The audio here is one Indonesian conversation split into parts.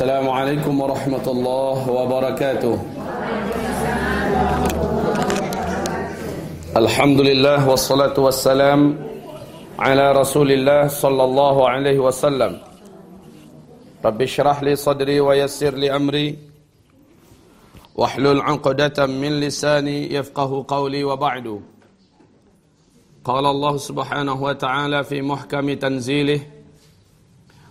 السلام عليكم ورحمة الله وبركاته. الحمد لله والصلاة والسلام على رسول الله صلى الله عليه وسلم. رب اشرح لي صدري ويسر لي أمري. واحلل عقدة من لساني يفقه قولي وبعد. قال الله سبحانه وتعالى في محكم تنزيله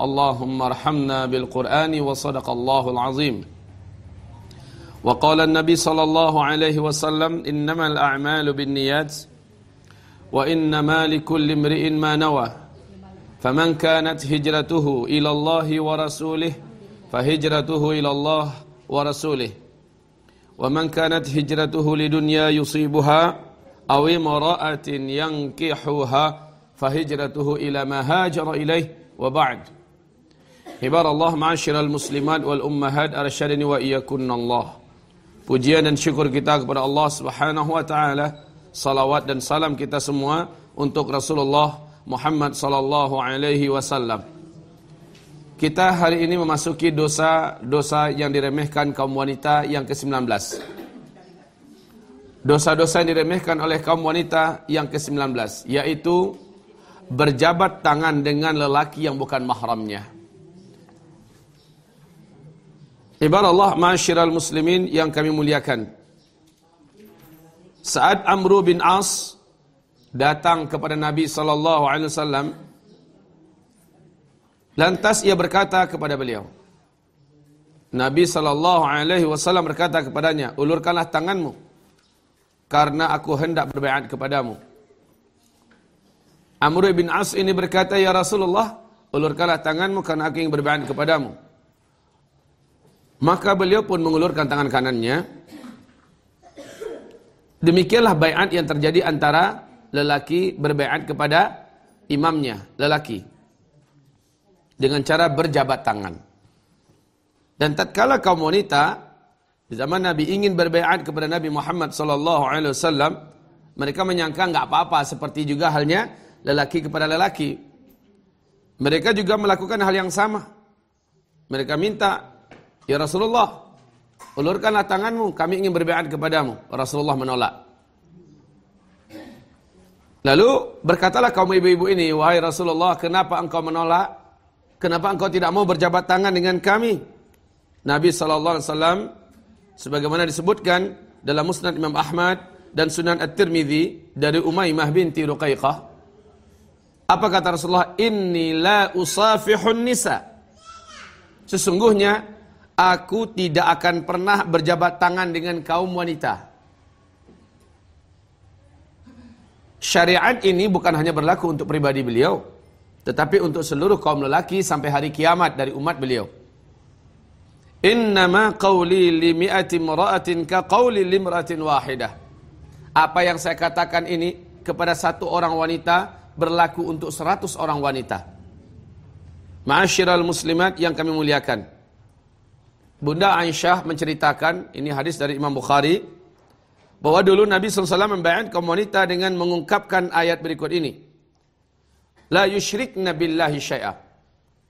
اللهم ارحمنا بالقرآن وصدق الله العظيم. وقال النبي صلى الله عليه وسلم إنما الأعمال بالنيات وإنما لكل امرئ ما نوى. فمن كانت هجرته إلى الله ورسوله فهجرته إلى الله ورسوله. ومن كانت هجرته لدنيا يصيبها أو امرأة ينكحها فهجرته إلى ما هاجر إليه وبعد. Hibar Allah ma'asyiral muslimat wal ummahat arsyadani wa iyyakunna Allah. Pujian dan syukur kita kepada Allah Subhanahu wa taala. Salawat dan salam kita semua untuk Rasulullah Muhammad sallallahu alaihi wasallam. Kita hari ini memasuki dosa-dosa yang diremehkan kaum wanita yang ke-19. Dosa-dosa yang diremehkan oleh kaum wanita yang ke-19 yaitu berjabat tangan dengan lelaki yang bukan mahramnya. Ibarat Allah ma'asyiral muslimin yang kami muliakan. Saat Amr bin As datang kepada Nabi sallallahu alaihi wasallam. Lantas ia berkata kepada beliau Nabi sallallahu alaihi wasallam berkata kepadanya ulurkanlah tanganmu karena aku hendak berbaiat kepadamu Amr bin As ini berkata ya Rasulullah ulurkanlah tanganmu karena aku ingin berbaiat kepadamu Maka beliau pun mengulurkan tangan kanannya. Demikianlah bayat yang terjadi antara lelaki berbaiat kepada imamnya, lelaki. Dengan cara berjabat tangan. Dan tatkala kaum wanita di zaman Nabi ingin berbaiat kepada Nabi Muhammad wasallam, mereka menyangka enggak apa-apa seperti juga halnya lelaki kepada lelaki. Mereka juga melakukan hal yang sama. Mereka minta Ya Rasulullah, ulurkanlah tanganmu, kami ingin berbaiat kepadamu. Rasulullah menolak. Lalu berkatalah kaum ibu-ibu ini, wahai Rasulullah, kenapa engkau menolak? Kenapa engkau tidak mau berjabat tangan dengan kami? Nabi wasallam sebagaimana disebutkan dalam Musnad Imam Ahmad dan Sunan At-Tirmizi dari Umaymah binti Ruqaiqah. Apa kata Rasulullah? Inni la usafihun nisa. Sesungguhnya aku tidak akan pernah berjabat tangan dengan kaum wanita. Syariat ini bukan hanya berlaku untuk pribadi beliau, tetapi untuk seluruh kaum lelaki sampai hari kiamat dari umat beliau. Innama qawli li mi'ati imra'atin ka qawli limratin wahidah. Apa yang saya katakan ini kepada satu orang wanita berlaku untuk seratus orang wanita. Ma'asyiral muslimat yang kami muliakan. Bunda Aisyah menceritakan, ini hadis dari Imam Bukhari, bahwa dulu Nabi SAW membayar kaum wanita dengan mengungkapkan ayat berikut ini. La yushrikna billahi syai'ah.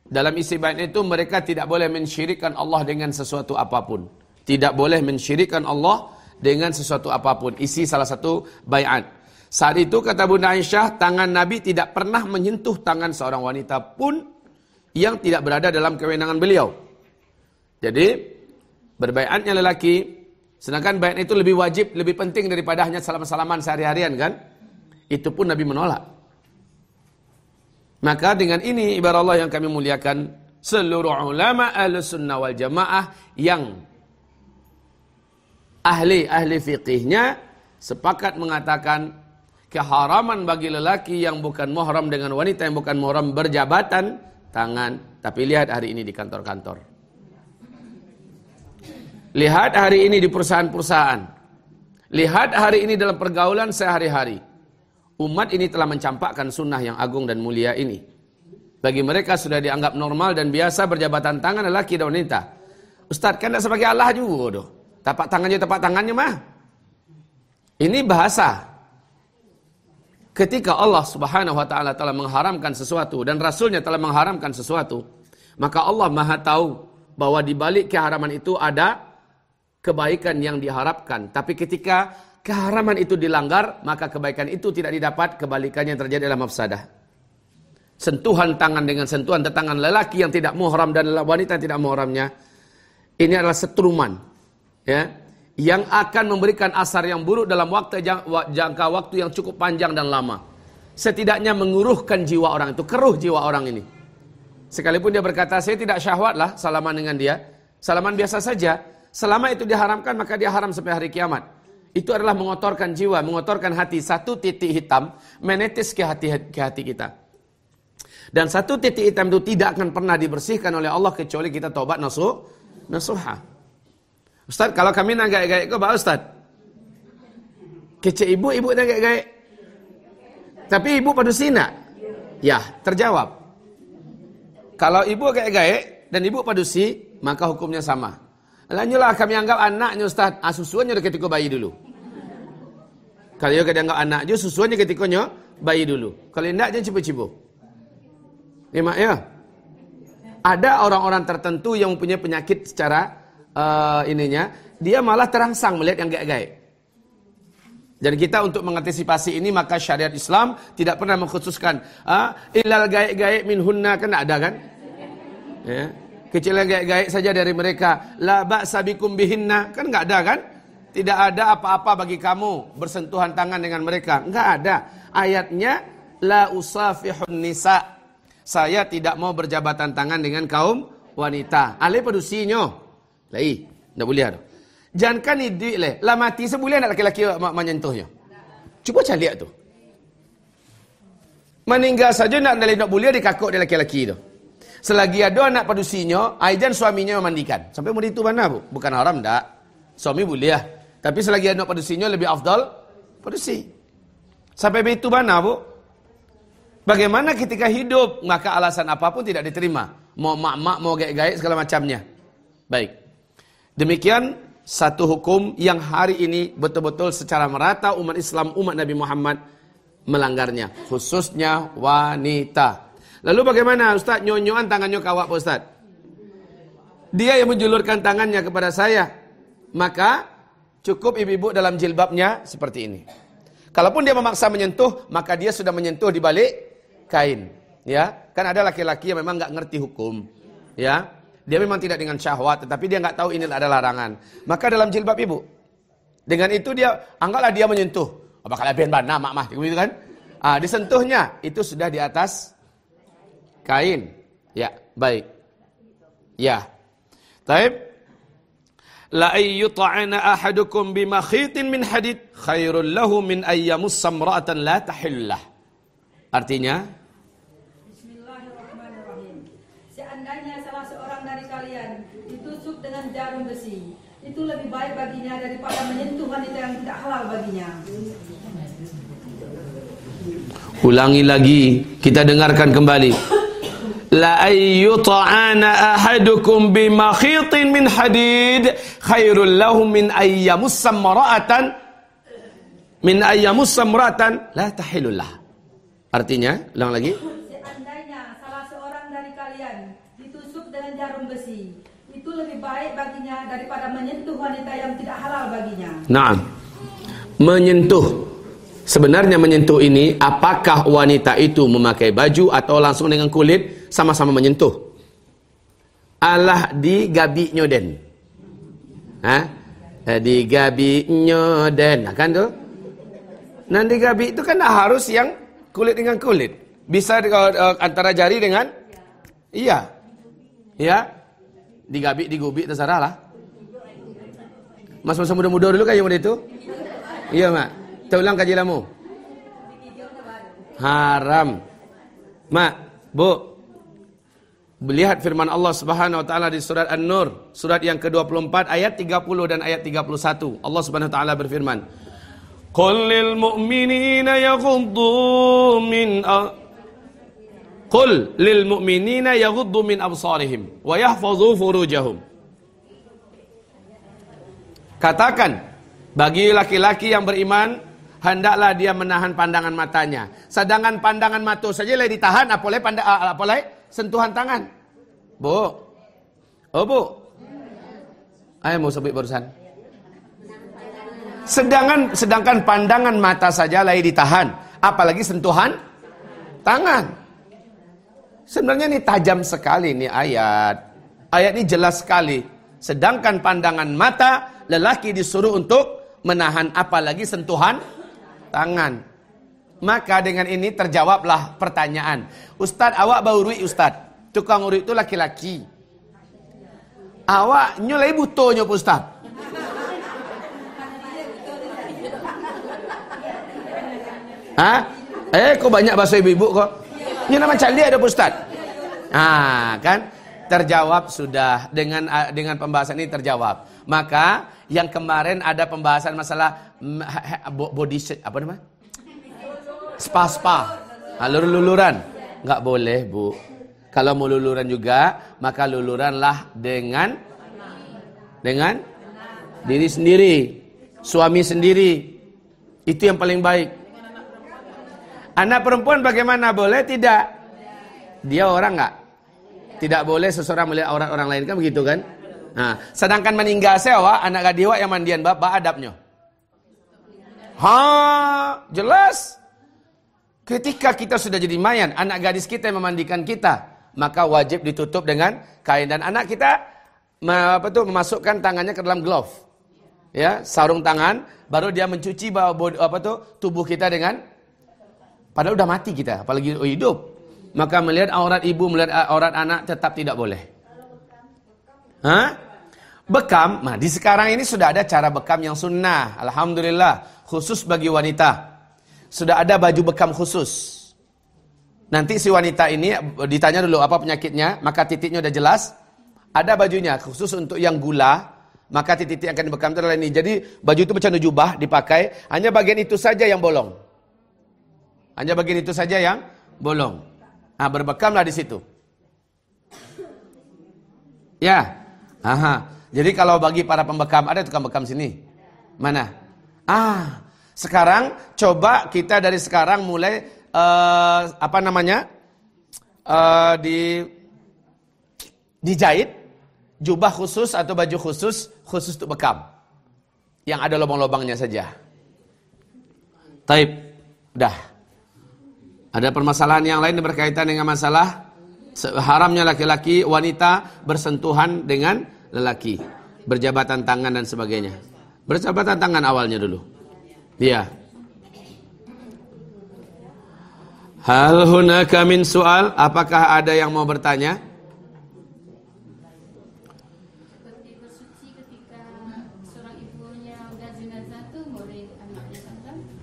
Dalam isi bayat itu mereka tidak boleh mensyirikkan Allah dengan sesuatu apa pun. Tidak boleh mensyirikkan Allah dengan sesuatu apa pun. Isi salah satu bayat. Saat itu kata Bunda Aisyah, tangan Nabi tidak pernah menyentuh tangan seorang wanita pun yang tidak berada dalam kewenangan beliau. Jadi berbaiatnya lelaki Sedangkan bayat itu lebih wajib, lebih penting daripada hanya salam-salaman sehari-harian kan? Itu pun Nabi menolak. Maka dengan ini ibarat Allah yang kami muliakan, seluruh ulama ahli sunnah wal jamaah yang ahli-ahli fiqihnya sepakat mengatakan keharaman bagi lelaki yang bukan muhram dengan wanita yang bukan muhram berjabatan tangan. Tapi lihat hari ini di kantor-kantor. Lihat hari ini di perusahaan-perusahaan. Lihat hari ini dalam pergaulan sehari-hari. Umat ini telah mencampakkan sunnah yang agung dan mulia ini. Bagi mereka sudah dianggap normal dan biasa berjabatan tangan lelaki dan wanita. Ustaz kan tidak sebagai Allah juga doh. Tapak tangannya tapak tangannya mah. Ini bahasa. Ketika Allah Subhanahu wa taala telah mengharamkan sesuatu dan rasulnya telah mengharamkan sesuatu, maka Allah Maha tahu bahwa di balik keharaman itu ada kebaikan yang diharapkan. Tapi ketika keharaman itu dilanggar, maka kebaikan itu tidak didapat, kebalikannya terjadi adalah mafsadah. Sentuhan tangan dengan sentuhan tangan lelaki yang tidak muhram dan wanita yang tidak muhramnya, ini adalah setruman. Ya, yang akan memberikan asar yang buruk dalam waktu jangka waktu yang cukup panjang dan lama. Setidaknya menguruhkan jiwa orang itu, keruh jiwa orang ini. Sekalipun dia berkata, saya tidak syahwat lah salaman dengan dia. Salaman biasa saja. Selama itu diharamkan maka dia haram sampai hari kiamat. Itu adalah mengotorkan jiwa, mengotorkan hati. Satu titik hitam menetes ke hati, ke hati kita. Dan satu titik hitam itu tidak akan pernah dibersihkan oleh Allah kecuali kita taubat nasuh, nasuha. Ustaz, kalau kami nak gaik-gaik ke Pak Ustaz? Kecik ibu, ibu nak gaik-gaik. Tapi ibu pada sini Ya, terjawab. Kalau ibu gaik-gaik dan ibu padusi, maka hukumnya sama. Lanjutlah kami anggap anaknya Ustaz. Ah, susuannya ketika bayi dulu. Kalau dia anggap anaknya, susuannya ketika bayi dulu. Kalau tidak, jangan cipu-cipu. Mak, ya. Ada orang-orang tertentu yang mempunyai penyakit secara uh, ininya. Dia malah terangsang melihat yang gaik-gaik. Dan kita untuk mengantisipasi ini maka syariat Islam tidak pernah mengkhususkan ah ilal gaik-gaik min hunna kan ada kan? Ya. Kecil gaik-gaik saja dari mereka. La ba'sa bikum bihinna. Kan enggak ada kan? Tidak ada apa-apa bagi kamu bersentuhan tangan dengan mereka. Enggak ada. Ayatnya la usafihun nisa. Saya tidak mau berjabatan tangan dengan kaum wanita. Ale padusinyo. Lai, enggak boleh ada. Jangan kan ini le. La mati sebulan nak laki-laki menyentuhnya. Cuba cari lihat tu. Meninggal saja nak nak boleh dikakuk dia laki-laki tu. Selagi ada anak padusinya, Aidan suaminya memandikan. Sampai murid itu mana bu? Bukan haram tak? Suami boleh ya. Tapi selagi anak padusinya lebih afdal, padusi. Sampai itu mana bu? Bagaimana ketika hidup, maka alasan apa pun tidak diterima. Mau mak-mak, mau gaik-gaik, segala macamnya. Baik. Demikian satu hukum yang hari ini betul-betul secara merata umat Islam, umat Nabi Muhammad melanggarnya. Khususnya wanita. Lalu bagaimana Ustaz nyonyoan tangannya kawak Pak Ustaz? Dia yang menjulurkan tangannya kepada saya. Maka cukup ibu-ibu dalam jilbabnya seperti ini. Kalaupun dia memaksa menyentuh, maka dia sudah menyentuh di balik kain. Ya, kan ada laki-laki yang memang nggak ngerti hukum. Ya, dia memang tidak dengan syahwat, tetapi dia nggak tahu ini ada larangan. Maka dalam jilbab ibu, dengan itu dia anggaplah dia menyentuh. Apakah lebih mana mak mah, gitu kan? Ah, disentuhnya itu sudah di atas kain. Ya, baik. Ya. Taib. La ayyuta'ana ahadukum bimakhitin min hadid khairul lahu min ayyamus samra'atan la tahillah. Artinya Bismillahirrahmanirrahim. Seandainya salah seorang dari kalian ditusuk dengan jarum besi, itu lebih baik baginya daripada menyentuh wanita yang tidak halal baginya. Ulangi lagi, kita dengarkan kembali la ayyuta'ana ahadukum bimakhitin min hadid. Khairul lahu min ayyamus samra'atan min ayyamus samra'atan la tahilullah. Artinya ulang lagi. Seandainya salah seorang dari kalian ditusuk dengan jarum besi itu lebih baik baginya daripada menyentuh wanita yang tidak halal baginya. Na'am. Menyentuh. Sebenarnya menyentuh ini apakah wanita itu memakai baju atau langsung dengan kulit sama-sama menyentuh. Allah di gabi nyoden. Ha? Eh, digabi nyoden. Nah, kan tuh? Nah, digabi itu kan harus yang kulit dengan kulit. Bisa uh, antara jari dengan iya. Ya. Digabi, digubi terserah lah. Mas masa muda-muda dulu kan yang muda itu? Iya, Mak. Kita ulang kaji lamu. Haram. Mak, Bu, Melihat firman Allah Subhanahu wa taala di surat An-Nur, surat yang ke-24 ayat 30 dan ayat 31. Allah Subhanahu wa taala berfirman, "Qul lil mu'minina yaghuddu min Qul lil mu'minina yaghuddu min absarihim wa yahfazu furujahum." Katakan bagi laki-laki yang beriman hendaklah dia menahan pandangan matanya. Sedangkan pandangan mata saja lagi ditahan apalagi pandang apalagi sentuhan tangan. Bu. Oh, Bu. Ayo mau sebut barusan. Sedangkan sedangkan pandangan mata saja lagi ditahan, apalagi sentuhan tangan. Sebenarnya ini tajam sekali nih ayat. Ayat ini jelas sekali. Sedangkan pandangan mata lelaki disuruh untuk menahan apalagi sentuhan tangan. Maka dengan ini terjawablah pertanyaan. Ustadz awak baru Ustadz. Tukang urut itu laki-laki. Awak nyulai Pak Ustaz. Hah? Eh, kok banyak bahasa ibu-ibu kok? Ini nama candi ada Pak Ustaz. Ah, kan? Terjawab sudah dengan dengan pembahasan ini terjawab. Maka yang kemarin ada pembahasan masalah body apa namanya? Spa-spa. Lulur-luluran. Enggak boleh, Bu. Kalau mau luluran juga, maka luluranlah dengan dengan diri sendiri, suami sendiri. Itu yang paling baik. Anak perempuan bagaimana? Boleh tidak? Dia orang enggak? Tidak boleh seseorang melihat orang orang lain kan begitu kan? Nah, sedangkan meninggal sewa anak gadiwa yang mandian bapak adabnya. Ha, jelas. Ketika kita sudah jadi mayan, anak gadis kita yang memandikan kita, maka wajib ditutup dengan kain. Dan anak kita apa tuh memasukkan tangannya ke dalam glove. Ya sarung tangan baru dia mencuci bawah apa tuh tubuh kita dengan padahal udah mati kita apalagi hidup. Maka melihat aurat ibu melihat aurat anak tetap tidak boleh. Hah? bekam nah di sekarang ini sudah ada cara bekam yang sunnah. Alhamdulillah khusus bagi wanita sudah ada baju bekam khusus Nanti si wanita ini ditanya dulu apa penyakitnya, maka titiknya udah jelas. Ada bajunya khusus untuk yang gula, maka titik yang akan dibekam adalah ini. Jadi baju itu macam jubah dipakai, hanya bagian itu saja yang bolong. Hanya bagian itu saja yang bolong. Nah, berbekamlah di situ. Ya. Aha. Jadi kalau bagi para pembekam ada tukang bekam sini. Mana? Ah, sekarang coba kita dari sekarang mulai uh, apa namanya uh, di dijahit jubah khusus atau baju khusus khusus untuk bekam yang ada lubang-lubangnya saja. Taib, dah. Ada permasalahan yang lain berkaitan dengan masalah haramnya laki-laki wanita bersentuhan dengan lelaki, berjabatan tangan dan sebagainya. Berjabatan tangan awalnya dulu. Iya. Hal hunaka min soal? Apakah ada yang mau bertanya?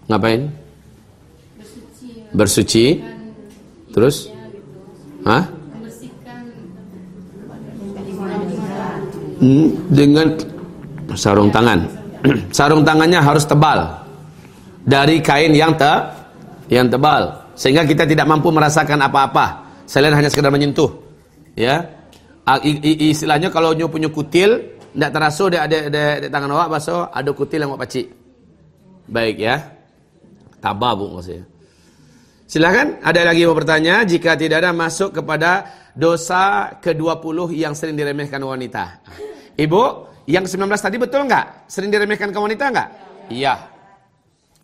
Ngapain? Bersuci. Bersuci. Terus? Hah? Hmm, dengan sarung tangan. sarung tangannya harus tebal. Dari kain yang te yang tebal. Sehingga kita tidak mampu merasakan apa-apa selain hanya sekedar menyentuh. Ya. Istilahnya kalau nyu punya kutil, tidak terasa dia ada, ada tangan awak baso, ada kutil yang mau pacik. Baik ya. Tabah bu maksudnya. Silahkan, ada lagi mau bertanya? Jika tidak ada masuk kepada dosa ke-20 yang sering diremehkan wanita. Ibu, yang 19 tadi betul nggak? Sering diremehkan ke wanita nggak? Iya.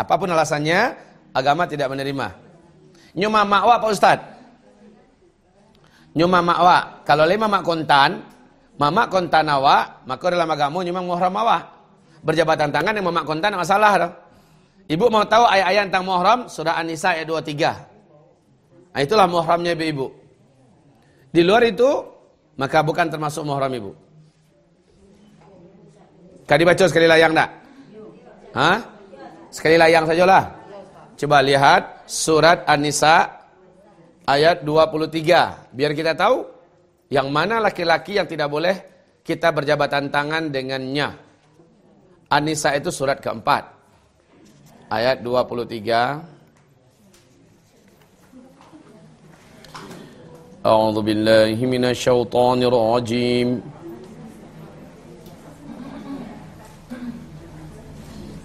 Apa pun alasannya, agama tidak menerima. Nyuma makwa Pak Ustad. Nyuma makwa. Kalau lima mak kontan, mama kontan awak, maka dalam agama nyuma muhram awak. berjabatan tangan yang memak kontan masalah dong. Ibu mau tahu ayat-ayat tentang muhram surah An-Nisa ayat 23. Nah, itulah muhramnya ibu-ibu. Di luar itu maka bukan termasuk muhram ibu. Kadi baca sekali layang tak? Hah? Sekali layang sajalah. Coba lihat surat An-Nisa ayat 23. Biar kita tahu yang mana laki-laki yang tidak boleh kita berjabatan tangan dengannya. An-Nisa itu surat keempat. Ayat 23. A'udzu billahi minasy rajim.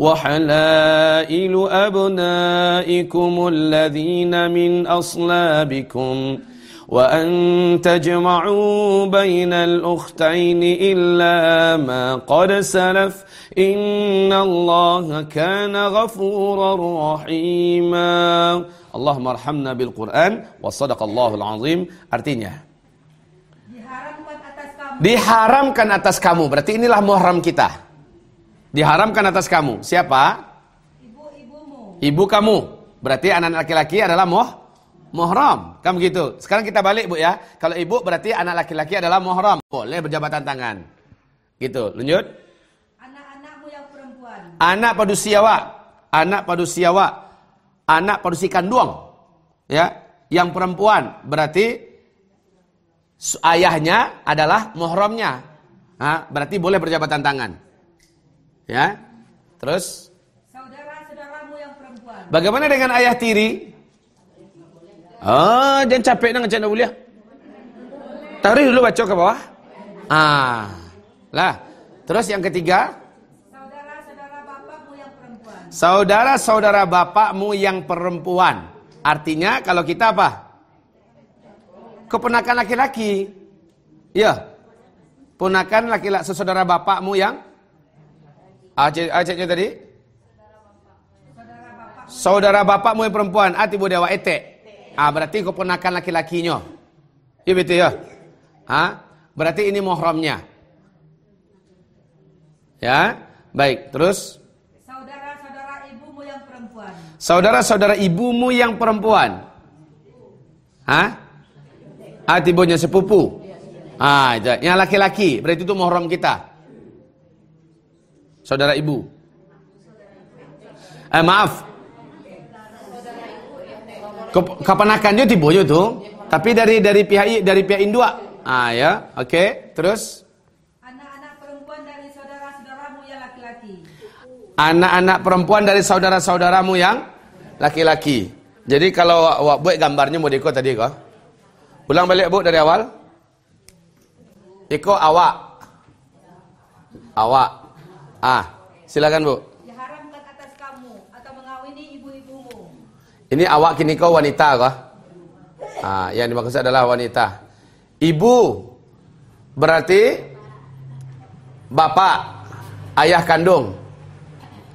وحلائل أبنائكم الذين من أصلابكم وأن تجمعوا بين الأختين إلا ما قد سلف. إن الله كان غفورا رحيما. اللهم ارحمنا بالقرآن وصدق الله العظيم. Artinya diharamkan atas kamu. diharamkan atas kamu. Berarti inilah muhram kita. Diharamkan atas kamu. Siapa? Ibu-ibumu. Ibu kamu. Berarti anak laki-laki adalah muh muhram. Kamu gitu. Sekarang kita balik, Bu ya. Kalau ibu berarti anak laki-laki adalah muhram. Boleh berjabatan tangan. Gitu. Lanjut. Anak-anakmu yang perempuan. Anak padusiawa. Anak padusiawa. Anak padusi kandung. Ya. Yang perempuan berarti ayahnya adalah muhramnya. Nah, berarti boleh berjabatan tangan. Ya. Terus saudara-saudaramu yang perempuan. Bagaimana dengan ayah tiri? Ah, jangan capek nang macam boleh. Tarik dulu baca ke bawah. Ah. Lah. Terus yang ketiga? Saudara-saudara bapakmu yang perempuan. Saudara-saudara bapakmu yang perempuan. Artinya kalau kita apa? Keponakan laki-laki. Ya. Ponakan laki-laki saudara bapakmu yang Ayatnya tadi? Saudara bapakmu yang perempuan, ati ah, dewa etek. Ah berarti keponakan laki-lakinya. Iya betul ya? Ah, berarti ini muhramnya. Ya, baik. Terus saudara-saudara ibumu yang perempuan. Saudara-saudara ibumu yang perempuan. Hah? Ah, tibonya sepupu. Ah, yang laki-laki, berarti itu muhram kita. Saudara ibu. Eh maaf. Kapanakan dia tiba je tu. Tapi dari dari pihak dari pihak indua. Ah ya, oke. Okay. Terus anak-anak perempuan dari saudara-saudaramu yang laki-laki. Anak-anak perempuan dari saudara-saudaramu yang laki-laki. Jadi kalau awak buat gambarnya mau ikut tadi kau. Ulang balik bu dari awal. Iko awak. Awak. Ah, silakan Bu. Diharamkan atas kamu atau mengawini ibu-ibumu. Ini awak kini kau wanita kah? Ah, yang dimaksud adalah wanita. Ibu berarti bapak, ayah kandung.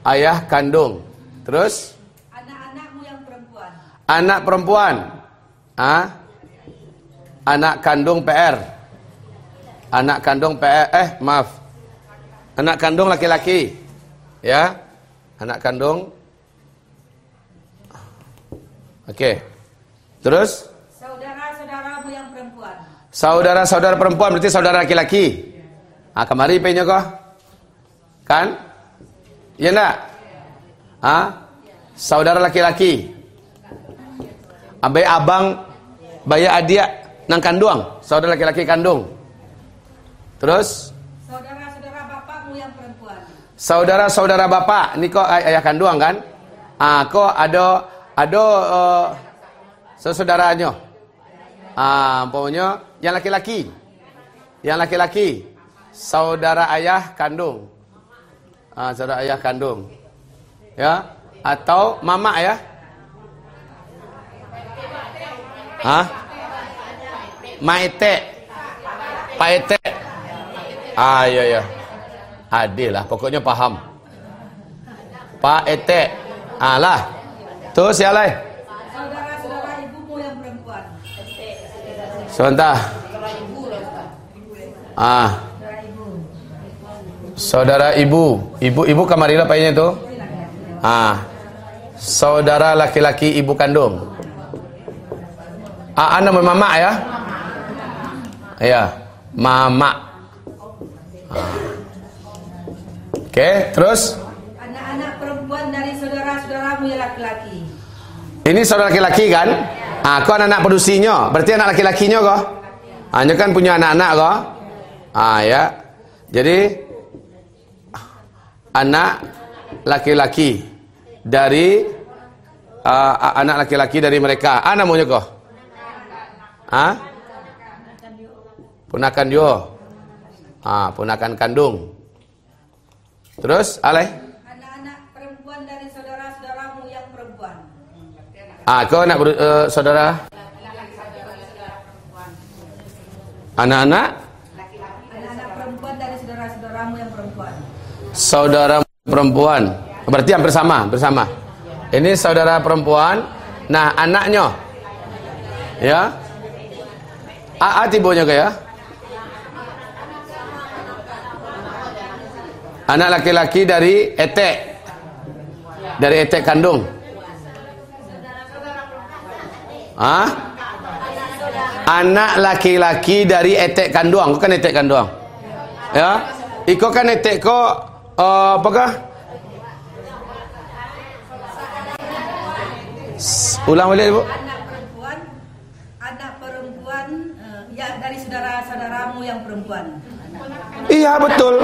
Ayah kandung. Terus? Anak-anakmu yang perempuan. Anak perempuan. Ah? Anak kandung PR. Anak kandung PR. Eh, maaf. Anak kandung laki-laki. Ya. Anak kandung. Oke. Okay. Terus? Saudara-saudaramu yang perempuan. Saudara-saudara perempuan berarti saudara laki-laki. Ah, kemari penyo kok. Kan? Ya enggak? Ah? Saudara laki-laki. Abai abang bayar adia nang kandung, saudara laki-laki kandung. Terus? Saudara Saudara-saudara bapak, ini kok ay ayah kandung kan? Ah, kok ada ada uh, sesaudaranya. Ah, umpamanya yang laki-laki. Yang laki-laki saudara ayah kandung. Ah, saudara ayah kandung. Ya, atau mama ya? Hah? Maite. Paete. Ah, iya iya. Adil lah, pokoknya paham. Pak Ete. Alah. Terus ya lain. Sebentar. Ah. Saudara ibu. Ibu ibu kamarila payanya itu? Ah. Saudara laki-laki ibu kandung. Ah, anda mama ya? Ya, mama. Ah. Oke, okay, terus? Anak-anak perempuan dari saudara-saudaramu yang laki-laki. Ini saudara laki-laki kan? Ah, kau anak-anak produksinya. Berarti anak laki-lakinya kok? Hanya kan punya anak-anak kok? Ah, ya. Jadi anak laki-laki dari uh, anak laki-laki dari mereka. Ah, namanya kok? Ah? Punakan dia. Ah, punakan kandung. Terus, alai? Anak-anak perempuan dari saudara-saudaramu yang perempuan. Ah, kau anak uh, saudara? Anak-anak? Anak-anak perempuan dari saudara-saudaramu yang perempuan. Saudara perempuan. Berarti hampir sama, bersama. Ini saudara perempuan. Nah, anaknya. Ya. A, A tibonya kayak? Anak laki-laki dari etek. Dari etek kandung. Ah? Anak laki-laki dari etek kandung. Kau kan etek kandung. Ya? Iko kan etek ko uh, apakah? Ulang balik Ibu. Anak perempuan, anak perempuan uh, ya dari saudara-saudaramu yang perempuan. Iya betul.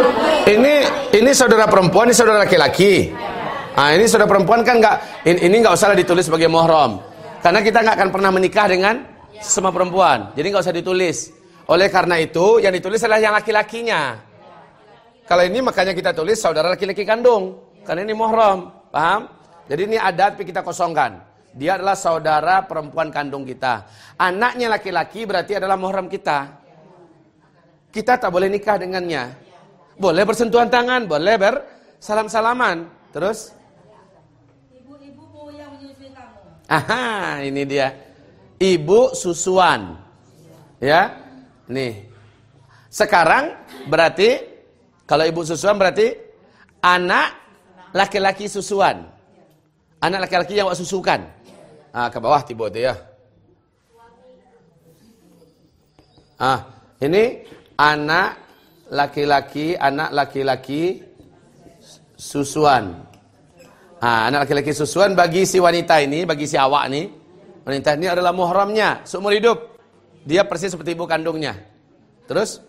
Ini ini saudara perempuan, ini saudara laki-laki. Ah ini saudara perempuan kan nggak ini, nggak usah ditulis sebagai mohrom. Karena kita nggak akan pernah menikah dengan semua perempuan. Jadi nggak usah ditulis. Oleh karena itu yang ditulis adalah yang laki-lakinya. Kalau ini makanya kita tulis saudara laki-laki kandung. Karena ini mohrom, paham? Jadi ini adat kita kosongkan. Dia adalah saudara perempuan kandung kita. Anaknya laki-laki berarti adalah mohram kita kita tak boleh nikah dengannya. Boleh bersentuhan tangan, boleh bersalam-salaman. Terus? Ibu-ibumu yang menyusui kamu. Aha, ini dia. Ibu susuan. Ya. Nih. Sekarang berarti kalau ibu susuan berarti anak laki-laki susuan. Anak laki-laki yang wak susukan. Ah, ke bawah tiba ya. Ah, ini anak laki-laki, anak laki-laki susuan. Ah, anak laki-laki susuan bagi si wanita ini, bagi si awak ini, wanita ini adalah muhramnya seumur hidup. Dia persis seperti ibu kandungnya. Terus?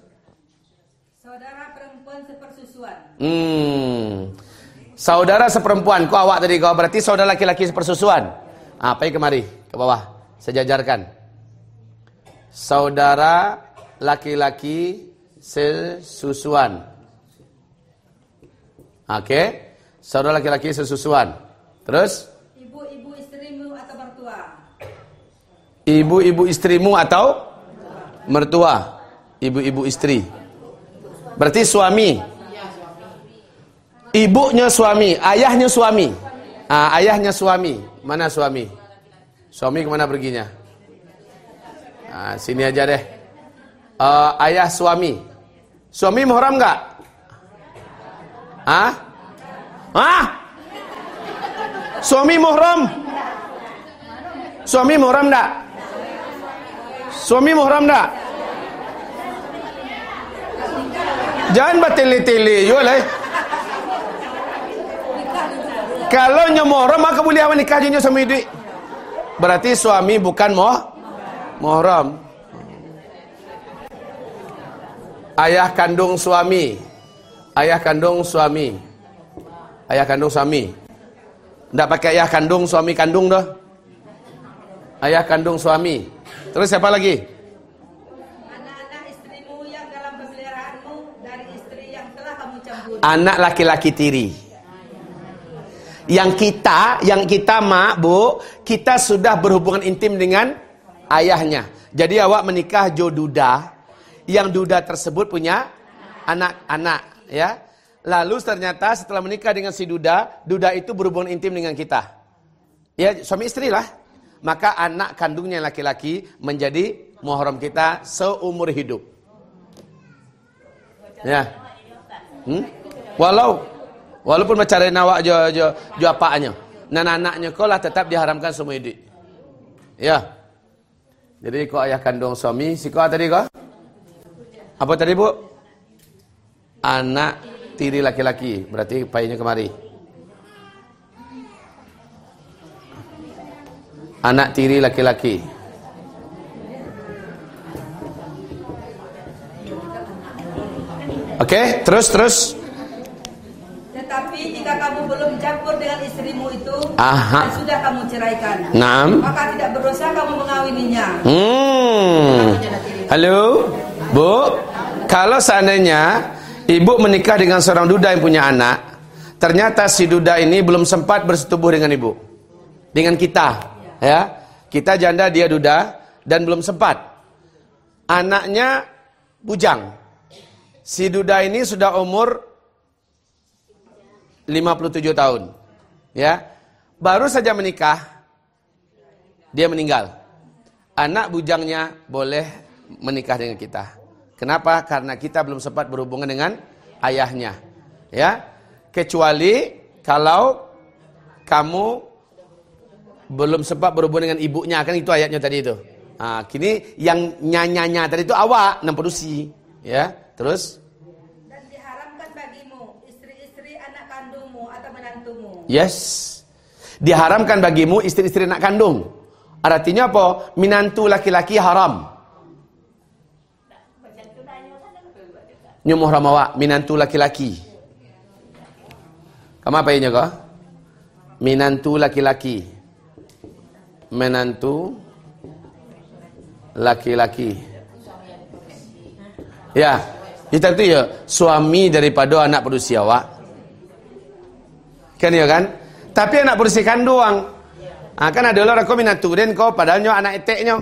Saudara perempuan sepersusuan. Hmm. Saudara seperempuan, kau awak tadi kau berarti saudara laki-laki sepersusuan. Apa yang kemari ke bawah? Sejajarkan. Saudara laki-laki sesusuan. Oke. Okay. Saudara laki-laki sesusuan. Terus? Ibu-ibu istrimu atau mertua. Ibu-ibu istrimu atau mertua. Ibu-ibu istri. Berarti suami. Ibunya suami, ayahnya suami. Ah, ayahnya suami. Mana suami? Suami ke mana perginya? Ah, sini aja deh uh, ayah suami. Suami muhram enggak? Ah? Ah? Suami muhram? Suami muhram enggak? Suami muhram enggak? Jangan batili-tili, yo lah. Kalau nyomohram maka boleh awak nikah je suami duit. Berarti suami bukan moh muhram. Ayah kandung suami ayah kandung suami Ayah kandung suami. Tidak pakai ayah kandung, suami kandung dah. Ayah kandung suami. Terus siapa lagi? Anak-anak istrimu yang dalam pemeliharaanmu dari istri yang telah kamu campur. Anak laki-laki tiri. Yang kita, yang kita mak, bu, kita sudah berhubungan intim dengan ayahnya. Jadi awak menikah jo duda, yang duda tersebut punya anak-anak, ya. Lalu ternyata setelah menikah dengan si duda, duda itu berhubungan intim dengan kita. Ya, suami istri lah. Maka anak kandungnya laki-laki menjadi muhram kita seumur hidup. Ya. Hmm? Walau walaupun mencari nawak jo jo jo apanya. Nan anaknya kau lah tetap diharamkan semua hidup. Ya. Jadi kau ayah kandung suami, si kau tadi kau? Apa tadi bu? Anak tiri laki-laki, berarti payahnya kemari. Anak tiri laki-laki. Oke, okay, terus terus. Tetapi jika kamu belum campur dengan istrimu itu Aha. dan sudah kamu ceraikan, Naam. maka tidak berdosa kamu mengawininya. Hmm. Halo, Bu. Kalau seandainya ibu menikah dengan seorang duda yang punya anak, ternyata si duda ini belum sempat bersetubuh dengan ibu, dengan kita, ya. Kita janda, dia duda, dan belum sempat. Anaknya bujang. Si duda ini sudah umur 57 tahun. Ya. Baru saja menikah, dia meninggal. Anak bujangnya boleh menikah dengan kita. Kenapa? Karena kita belum sempat berhubungan dengan ayahnya. Ya. Kecuali kalau kamu belum sempat berhubungan dengan ibunya kan itu ayatnya tadi itu. Nah, kini yang nyanyanya tadi itu awak nampudusi, ya. Terus Dan diharamkan bagimu istri-istri anak kandungmu atau menantumu. yes. Diharamkan bagimu istri-istri anak kandung. Artinya apa? Minantu laki-laki haram. Nyumuh ramawa, minantu laki-laki. Kamu apa ini kau? Minantu laki-laki. Menantu laki-laki. Ya, kita itu ya suami daripada anak berusia awak. Kan ya kan? Tapi anak berusia kandung. Ah, kan ada orang kau minantu dan kau padahalnya anak eteknya.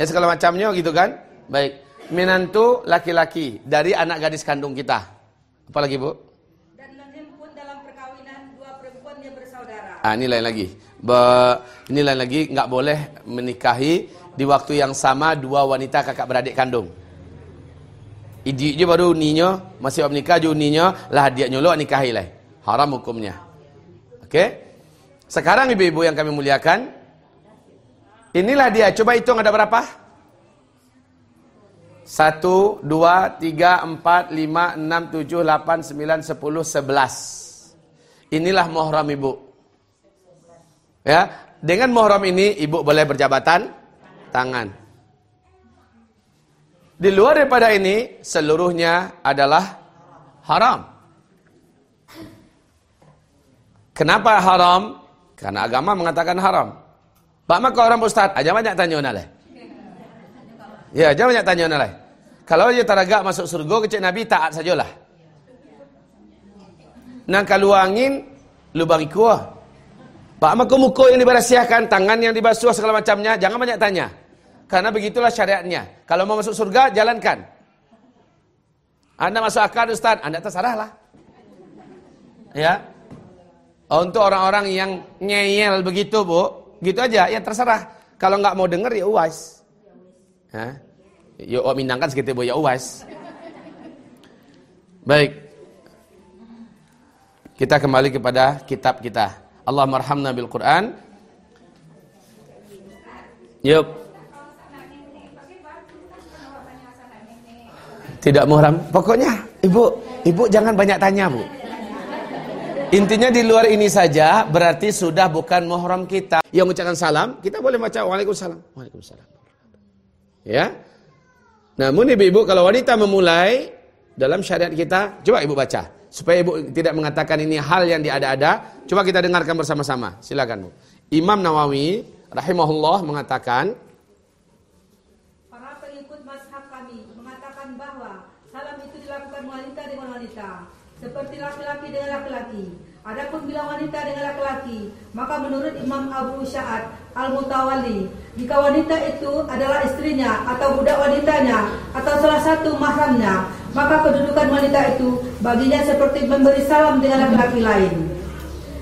Ya segala macamnya gitu kan? Baik. Minantu laki-laki dari anak gadis kandung kita. Apalagi Bu? Dan menghimpun dalam perkawinan dua perempuan yang bersaudara. Ah, ini lain lagi. Be, ini lain lagi nggak boleh menikahi di waktu yang sama dua wanita kakak beradik kandung. Idi je baru ninya masih menikah je ninya lah dia nyolo nikahi lah. Haram hukumnya. Okey? Sekarang ibu-ibu yang kami muliakan, inilah dia. Coba hitung ada berapa? Satu, dua, tiga, empat, lima, enam, tujuh, lapan, sembilan, sepuluh, sebelas. Inilah muhram ibu. Ya, dengan muhram ini ibu boleh berjabatan tangan. Di luar daripada ini seluruhnya adalah haram. Kenapa haram? Karena agama mengatakan haram. Pak maka orang ustaz, aja banyak tanya nalai. Ya, jangan banyak tanya nalai. Kalau dia teragak masuk surga kecil Nabi taat sajalah. Nang kalau angin lubang ikuah. Pak maka muka yang tangan yang dibasuh segala macamnya, jangan banyak tanya. Karena begitulah syariatnya. Kalau mau masuk surga, jalankan. Anda masuk akal Ustaz, Anda terserahlah. Ya. Untuk orang-orang yang ngeyel begitu, Bu, gitu aja, ya terserah. Kalau nggak mau dengar ya uas. Yo minangkan segitu Bu, ya uas. Baik. Kita kembali kepada kitab kita. Allah marhamna bil Quran. Yup. Tidak muhram. Pokoknya ibu, ibu jangan banyak tanya bu. Intinya di luar ini saja berarti sudah bukan muhram kita. Yang mengucapkan salam, kita boleh baca waalaikumsalam. Waalaikumsalam. Ya. Namun ibu-ibu kalau wanita memulai dalam syariat kita, coba ibu baca. supaya ibu tidak mengatakan ini hal yang diada-ada. Coba kita dengarkan bersama-sama. Silakan bu. Imam Nawawi rahimahullah mengatakan seperti laki-laki dengan laki-laki. Adapun bila wanita dengan laki-laki, maka menurut Imam Abu Sya'ad Al-Mutawali, jika wanita itu adalah istrinya atau budak wanitanya atau salah satu mahramnya, maka kedudukan wanita itu baginya seperti memberi salam dengan laki-laki lain.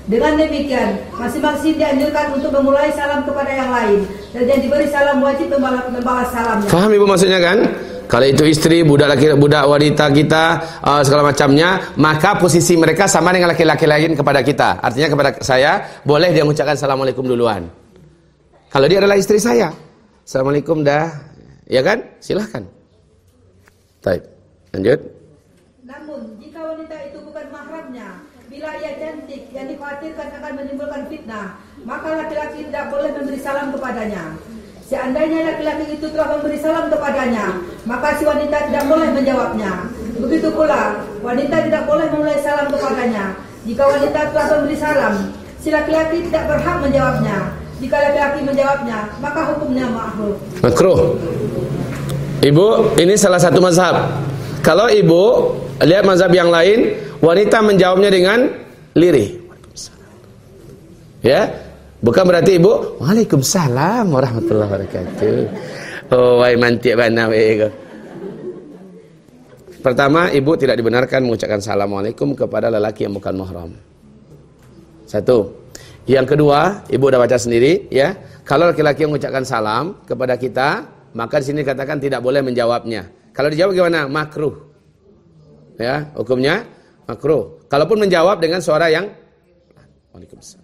Dengan demikian, masing-masing dianjurkan untuk memulai salam kepada yang lain dan yang diberi salam wajib membalas salamnya. Faham ibu maksudnya kan? Kalau itu istri, budak laki, budak wanita kita, uh, segala macamnya, maka posisi mereka sama dengan laki-laki lain kepada kita. Artinya kepada saya, boleh dia mengucapkan assalamualaikum duluan. Kalau dia adalah istri saya, assalamualaikum dah, ya kan? Silahkan. Baik, lanjut. Namun, jika wanita itu bukan mahramnya, bila ia cantik yang dikhawatirkan akan menimbulkan fitnah, maka laki-laki tidak boleh memberi salam kepadanya. Seandainya laki-laki itu telah memberi salam kepadanya, maka si wanita tidak boleh menjawabnya. Begitu pula, wanita tidak boleh memulai salam kepadanya. Jika wanita telah memberi salam, si laki-laki tidak berhak menjawabnya. Jika laki-laki menjawabnya, maka hukumnya makruh. Makruh. Ibu, ini salah satu mazhab. Kalau ibu lihat mazhab yang lain, wanita menjawabnya dengan lirih. Ya, Bukan berarti ibu, Waalaikumsalam warahmatullahi wabarakatuh. Oh, wai mantik bana wei Pertama, ibu tidak dibenarkan mengucapkan assalamualaikum kepada lelaki yang bukan mahram. Satu. Yang kedua, ibu sudah baca sendiri, ya. Kalau laki-laki mengucapkan salam kepada kita, maka di sini katakan tidak boleh menjawabnya. Kalau dijawab gimana? Makruh. Ya, hukumnya makruh. Kalaupun menjawab dengan suara yang Waalaikumsalam.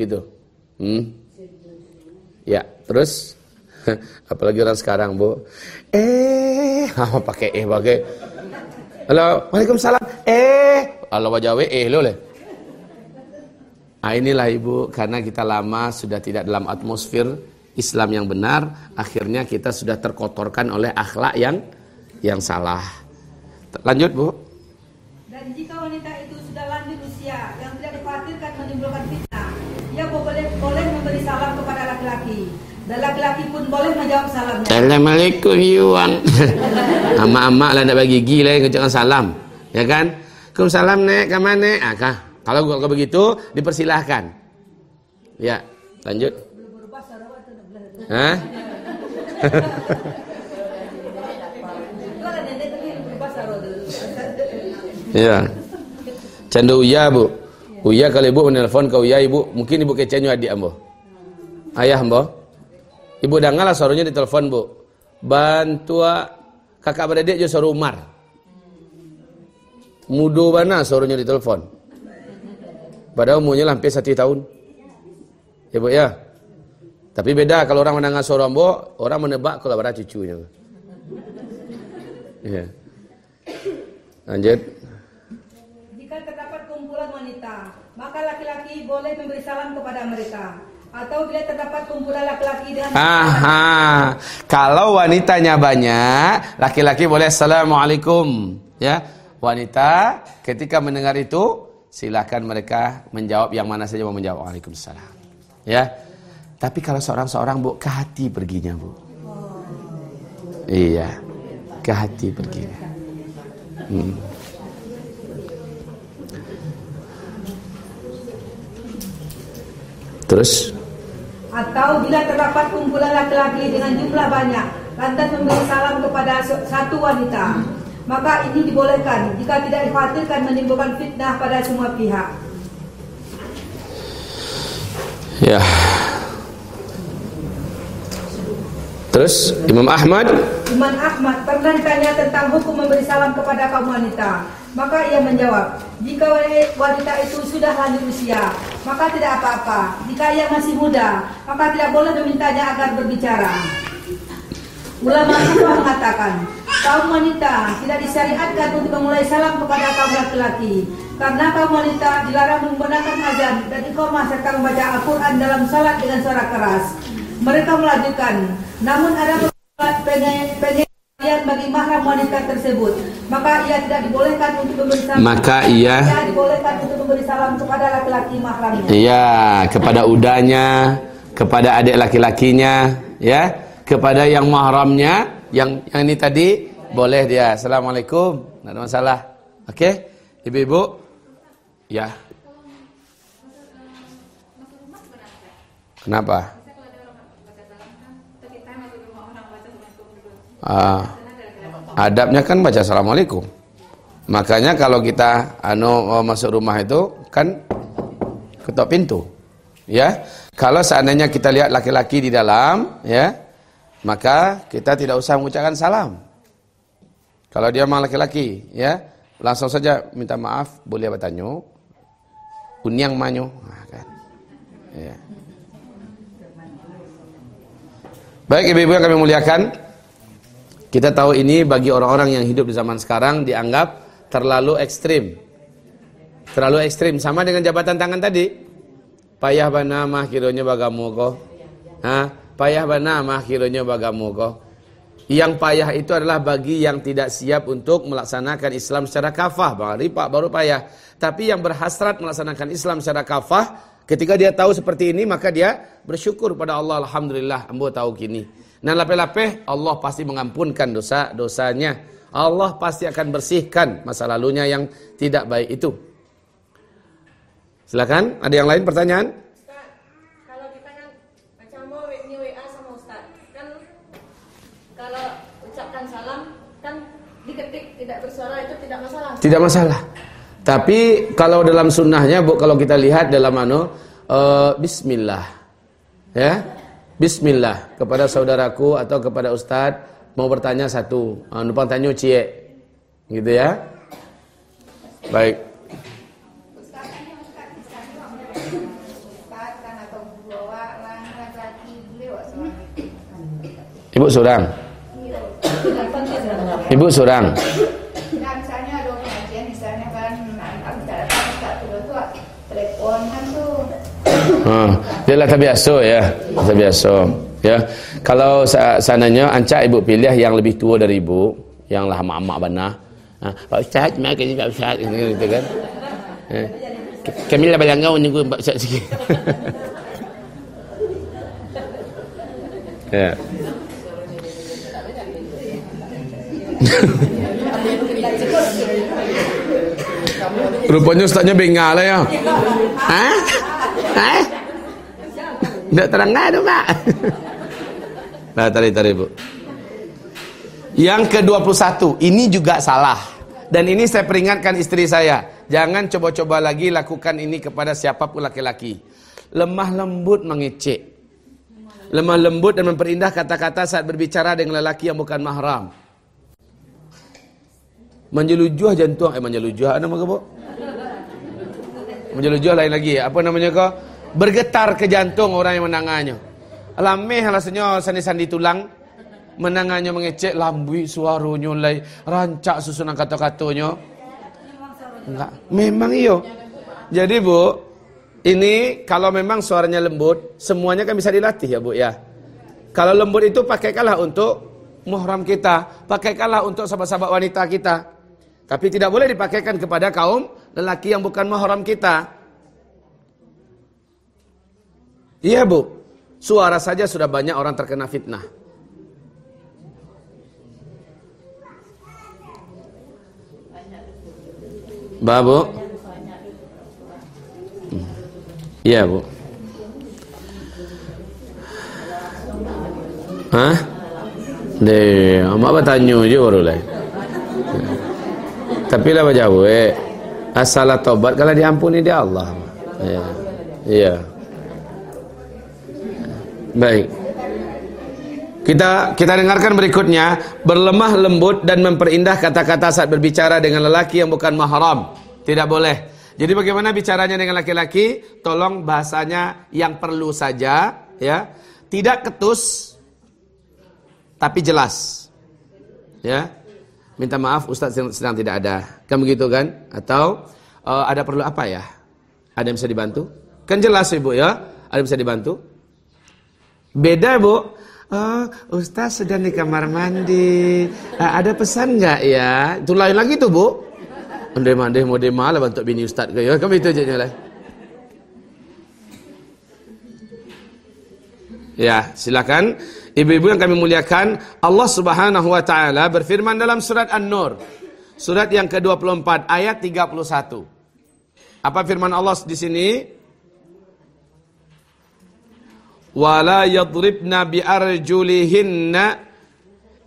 Gitu. Hmm. Ya, terus apalagi orang sekarang, Bu. Eh, apa pakai eh pakai. Halo, Waalaikumsalam. Eh, kalau wajah eh lo le. Ah inilah Ibu, karena kita lama sudah tidak dalam atmosfer Islam yang benar, akhirnya kita sudah terkotorkan oleh akhlak yang yang salah. Lanjut, Bu. Dan jika wanita itu sudah lanjut usia yang tidak dikhawatirkan menimbulkan boleh boleh memberi salam kepada laki-laki. Dan laki-laki pun boleh menjawab salamnya. Assalamualaikum Yuan. Amak-amak lah nak bagi gigi lah yang salam. Ya kan? salam nek, ke mana? Ah, kah? Kalau kalau begitu dipersilahkan. Ya, lanjut. Hah? ya. Candu ya, Bu. Uya kalau ibu menelpon ke Uya ibu, mungkin ibu kecenyu adik ambo. Ayah ambo. Ibu dengarlah suaranya di telepon bu. Bantua kakak beradik juga suruh Umar. Mudo suaranya di telepon. Padahal umurnya hampir satu tahun. Ya bu ya. Tapi beda kalau orang mendengar suara ambo, orang menebak kalau berada cucunya. Ya. Lanjut. Maka laki-laki boleh memberi salam kepada mereka. Atau bila terdapat kumpulan laki-laki dengan Aha. Kalau wanitanya banyak, laki-laki boleh assalamualaikum. Ya, wanita ketika mendengar itu silakan mereka menjawab yang mana saja mau menjawab waalaikumsalam. Ya. Tapi kalau seorang-seorang bu ke hati perginya bu. Iya, ke hati perginya. Hmm. Terus? Atau bila terdapat kumpulan laki-laki dengan jumlah banyak, lantas memberi salam kepada satu wanita, maka ini dibolehkan jika tidak dikhawatirkan menimbulkan fitnah pada semua pihak. Ya. Terus Imam Ahmad Imam Ahmad pernah ditanya tentang hukum memberi salam kepada kaum wanita. Maka ia menjawab, jika wanita itu sudah lanjut usia, maka tidak apa-apa. Jika ia masih muda, maka tidak boleh memintanya agar berbicara. Ulama Syafi'i mengatakan, kaum wanita tidak disyariatkan untuk memulai salam kepada kaum laki-laki karena kaum wanita dilarang menggunakan azan dan iqamah serta membaca Al-Quran dalam salat dengan suara keras. Mereka melanjutkan, namun ada kalian bagi mahram wanita tersebut, maka ia tidak dibolehkan untuk memberi salam. Maka ia Ia dibolehkan untuk memberi salam kepada laki-laki mahramnya. Iya, kepada udahnya, kepada adik laki-lakinya, ya, kepada yang mahramnya, yang yang ini tadi boleh dia. Assalamualaikum, tidak ada masalah. Oke, ibu-ibu, ya. Kenapa? Ah, adabnya kan baca assalamualaikum. Makanya kalau kita anu mau masuk rumah itu kan ketok pintu. Ya. Kalau seandainya kita lihat laki-laki di dalam, ya, maka kita tidak usah mengucapkan salam. Kalau dia memang laki-laki, ya, langsung saja minta maaf, boleh bertanya. Unyang manyo, nah, kan. Ya. Baik ibu-ibu yang kami muliakan, kita tahu ini bagi orang-orang yang hidup di zaman sekarang dianggap terlalu ekstrim. Terlalu ekstrim sama dengan jabatan tangan tadi. Payah bana mah kironya bagamu ko. Ha? Payah bana mah kironya bagamu. Yang payah itu adalah bagi yang tidak siap untuk melaksanakan Islam secara kafah. Baru, baru payah. Tapi yang berhasrat melaksanakan Islam secara kafah, ketika dia tahu seperti ini, maka dia bersyukur pada Allah. Alhamdulillah, ambo tahu kini. Dan lapeh-lapeh Allah pasti mengampunkan dosa-dosanya. Allah pasti akan bersihkan masa lalunya yang tidak baik itu. Silakan, ada yang lain pertanyaan? Ustaz, kalau kita kan macam mau ini WA sama Ustaz, kan kalau ucapkan salam kan diketik tidak bersuara itu tidak masalah. Tidak masalah. Tapi kalau dalam sunnahnya bu, kalau kita lihat dalam anu, uh, Bismillah, ya, Bismillah kepada saudaraku atau kepada Ustadz mau bertanya satu, uh, numpang tanya cie, gitu ya. Baik. Ibu surang. Ibu surang. Hmm. Dia lah biasa ya. biasa. Ya. Kalau sananya ancak ibu pilih yang lebih tua dari ibu, yang lah mak-mak bana. Ha, Pak Ustaz, mak kini Pak Ustaz ini gitu kan. Eh. Kami lah balangau nunggu Pak Ustaz sikit. ya. Rupanya ustaznya bengal lah ya. Hah? Hah? Tidak terang ada pak. Nah tadi tadi bu. Yang ke-21 ini juga salah. Dan ini saya peringatkan istri saya. Jangan coba-coba lagi lakukan ini kepada siapa pun laki-laki. Lemah lembut mengecek. Lemah lembut dan memperindah kata-kata saat berbicara dengan lelaki yang bukan mahram. Menjelujuh jantung. Eh menjelujuh apa nama bu? Menjelujuh lain lagi. Apa namanya kau? Bergetar ke jantung orang yang menangannya. Lameh rasanya sandi-sandi tulang. Menangannya mengecek lambui suaranya lai rancak susunan kata-katanya. Enggak, memang iyo. Jadi Bu, ini kalau memang suaranya lembut, semuanya kan bisa dilatih ya Bu ya. Kalau lembut itu pakaikanlah untuk muhram kita, pakaikanlah untuk sahabat-sahabat wanita kita. Tapi tidak boleh dipakaikan kepada kaum lelaki yang bukan muhram kita. Iya Bu, suara saja sudah banyak orang terkena fitnah. Babu. Iya, Bu. Hah? Deh, mak bertanya je baru lain. Tapi lah jawab, eh. Asal tobat kalau diampuni dia Allah. Ya. Baik. Kita kita dengarkan berikutnya berlemah lembut dan memperindah kata-kata saat berbicara dengan lelaki yang bukan mahram. Tidak boleh. Jadi bagaimana bicaranya dengan laki-laki? Tolong bahasanya yang perlu saja, ya. Tidak ketus tapi jelas. Ya. Minta maaf Ustaz sedang, tidak ada. Kan begitu kan? Atau uh, ada perlu apa ya? Ada yang bisa dibantu? Kan jelas Ibu ya. Ada yang bisa dibantu? Beda Bu Oh, Ustaz sedang di kamar mandi. Uh, ada pesan nggak ya? Itu lain lagi tuh bu. Andai mandai mau dema lah bantu bini Ustaz ke ya. Kami itu aja lah. Ya, silakan. Ibu-ibu yang kami muliakan, Allah Subhanahu wa taala berfirman dalam surat An-Nur. Surat yang ke-24 ayat 31. Apa firman Allah di sini? Wala yadribna bi arjulihinna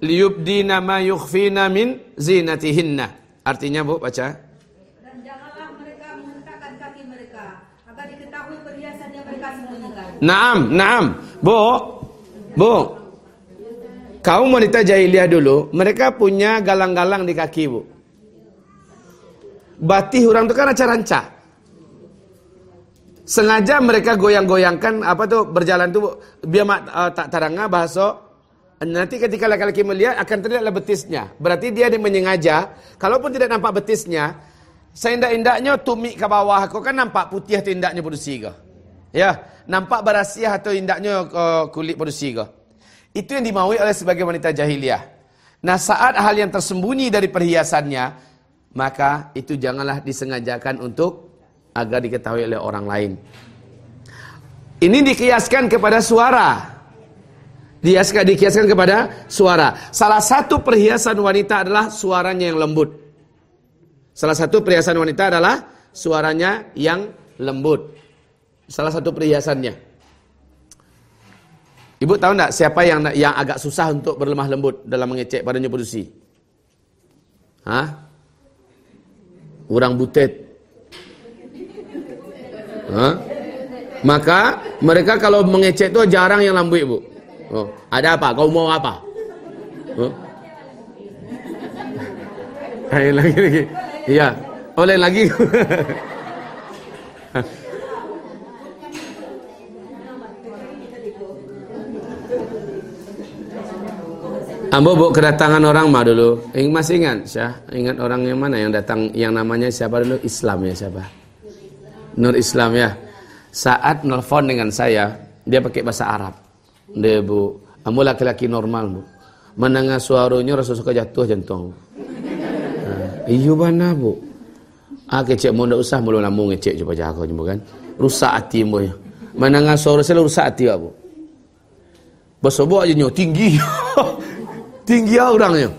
liyubdina ma yukhfina min zinatihinna. Artinya Bu baca. Dan janganlah mereka menghentakkan kaki mereka agar diketahui perhiasan yang mereka sembunyikan. Naam, naam. Bu, Bu. Kaum wanita jahiliyah dulu, mereka punya galang-galang di kaki, Bu. Batih orang itu kan ranca-ranca. Sengaja mereka goyang-goyangkan apa tuh berjalan tuh biar uh, tak taranga bahasa nanti ketika laki-laki melihat akan terlihat betisnya. Berarti dia menyengaja, kalaupun tidak nampak betisnya, seindak-indaknya tumik ke bawah, kau kan nampak putih atau indaknya produksi ke? Ya, nampak berasiah atau indaknya uh, kulit produksi ke? Itu yang dimaui oleh sebagai wanita jahiliyah. Nah, saat hal yang tersembunyi dari perhiasannya, maka itu janganlah disengajakan untuk agar diketahui oleh orang lain. Ini dikiaskan kepada suara. Dikiaskan, dikiaskan kepada suara. Salah satu perhiasan wanita adalah suaranya yang lembut. Salah satu perhiasan wanita adalah suaranya yang lembut. Salah satu perhiasannya. Ibu tahu enggak siapa yang yang agak susah untuk berlemah lembut dalam mengecek pada produksi? Hah? Orang butet. Ha? Maka mereka kalau mengecek itu jarang yang lambut bu. Oh, ada apa? Kau mau apa? Oh. Hai lagi lagi. Iya. Oleh lagi. Ambo bu kedatangan orang mah dulu. Ing masih ingat, Syah? Ingat orang yang mana yang datang yang namanya siapa dulu? Islam ya siapa? Nur Islam ya. Saat nelfon dengan saya, dia pakai bahasa Arab. Dia bu, kamu laki-laki normal bu. Menengah suaranya rasa suka jatuh jantung. Nah, iyo mana bu? Ah kecek mau usah mulu lambung ngecek coba jago coba kan. Rusak hati bu. Menengah suara saya rusak hati bu. Bosobo aja nyo tinggi. tinggi orangnya.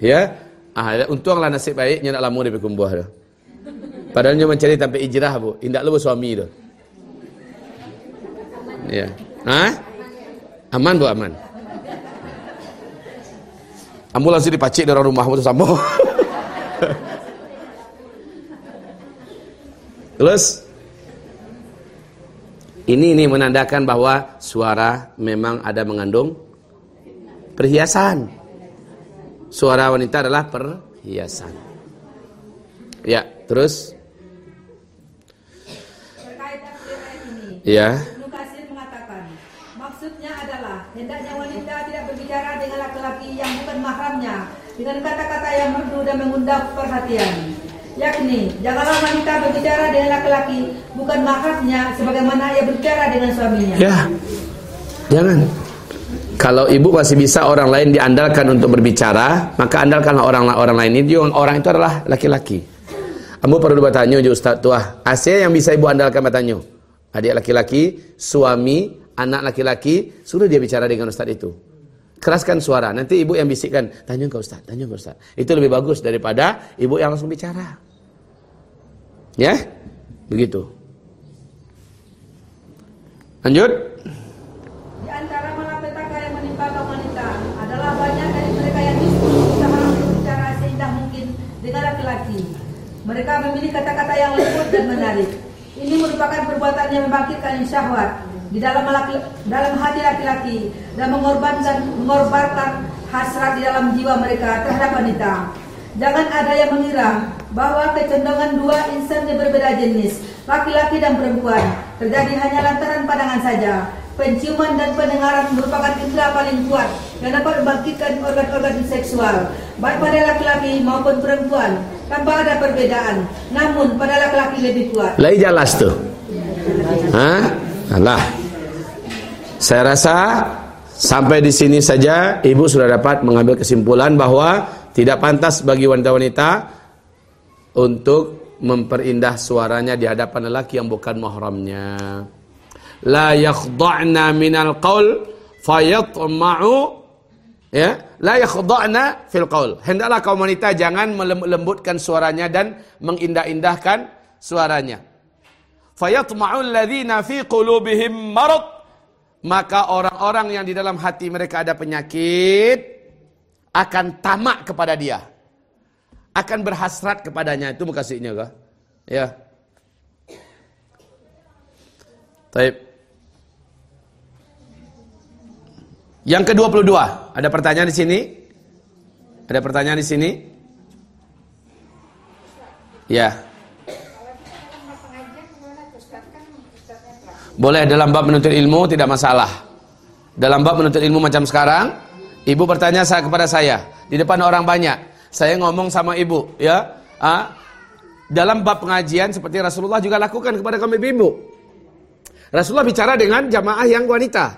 Ya. Ah, untunglah nasib baiknya nak lama di pekumbuh tu. Padahal dia mencari tanpa ijrah bu. Indak lu suami tu. Ya. Ha? Aman bu aman. Ambu langsung dipacik dari rumahmu tu sama. Terus ini ini menandakan bahwa suara memang ada mengandung perhiasan. Suara wanita adalah perhiasan. Ya, terus Ya. Mengatakan, maksudnya adalah hendaknya wanita tidak berbicara dengan laki-laki yang bukan mahramnya dengan kata-kata yang merdu dan mengundang perhatian. Yakni, janganlah wanita berbicara dengan laki-laki bukan mahramnya sebagaimana ia berbicara dengan suaminya. Ya. Jangan. Kalau ibu masih bisa orang lain diandalkan untuk berbicara, maka andalkanlah orang orang lain itu orang itu adalah laki-laki. Ambo perlu bertanya Ustaz tua. Asia yang bisa ibu andalkan bertanya adik laki-laki, suami, anak laki-laki, suruh dia bicara dengan ustaz itu. Keraskan suara. Nanti ibu yang bisikkan, tanya ke ustaz, tanya ke ustaz. Itu lebih bagus daripada ibu yang langsung bicara. Ya? Begitu. Lanjut. Mereka memilih kata-kata yang lembut dan menarik. Ini merupakan perbuatan yang membangkitkan syahwat di dalam laki, dalam hati laki-laki dan mengorbankan mengorbankan hasrat di dalam jiwa mereka terhadap wanita. Jangan ada yang mengira bahwa kecenderungan dua insan yang berbeda jenis, laki-laki dan perempuan, terjadi hanya lantaran pandangan saja. Penciuman dan pendengaran merupakan indera paling kuat yang dapat membangkitkan organ-organ seksual, baik pada laki-laki maupun perempuan, tanpa ada perbedaan. Namun pada laki-laki lebih kuat. Lai jelas tuh. Hah? Alah. Saya rasa Sampai di sini saja ibu sudah dapat mengambil kesimpulan bahwa tidak pantas bagi wanita-wanita untuk memperindah suaranya di hadapan lelaki yang bukan mahramnya. La yakhda'na minal qaul fayatma'u ya, la yakhda'na fil qaul. Hendaklah kaum wanita jangan melembutkan suaranya dan mengindah-indahkan suaranya. Fayatma'u alladhina fi qulubihim marad maka orang-orang yang di dalam hati mereka ada penyakit akan tamak kepada dia. Akan berhasrat kepadanya. Itu mukasihnya kah? Ya. Taib. Yang ke-22, ada pertanyaan di sini? Ada pertanyaan di sini? Ya. Boleh dalam bab menuntut ilmu tidak masalah. Dalam bab menuntut ilmu macam sekarang, ibu bertanya saya kepada saya di depan orang banyak. Saya ngomong sama ibu, ya. Ah, dalam bab pengajian seperti Rasulullah juga lakukan kepada kaum ibu. Rasulullah bicara dengan jamaah yang wanita.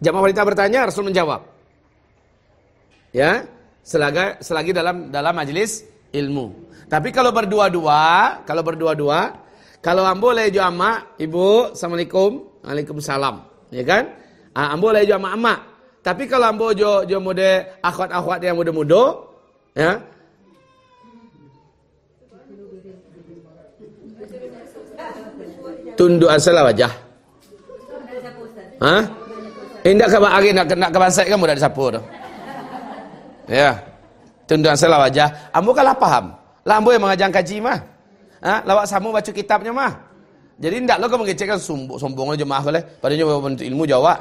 Jamaah wanita bertanya, Rasul menjawab. Ya, selagi selagi dalam dalam majelis ilmu. Tapi kalau berdua-dua, kalau berdua-dua, kalau ambo boleh jama, ibu, assalamualaikum, waalaikumsalam, ya kan? Ah, ambo boleh jama emak. Tapi kalau ambo jo jo mode akhwat-akhwat yang muda-muda, ya. Tunduk asal wajah. Hah? Indak ke hari nak nak ke bansai kamu dah disapu tu. Ya. Tunduk asal wajah. Ambo kalah paham. Lah ambo yang mengajar kaji mah. Ha? Lawak sama baca kitabnya mah. Jadi lo kau mengecekkan sombong, sombong aja mah boleh. Padahal bentuk ilmu jawab.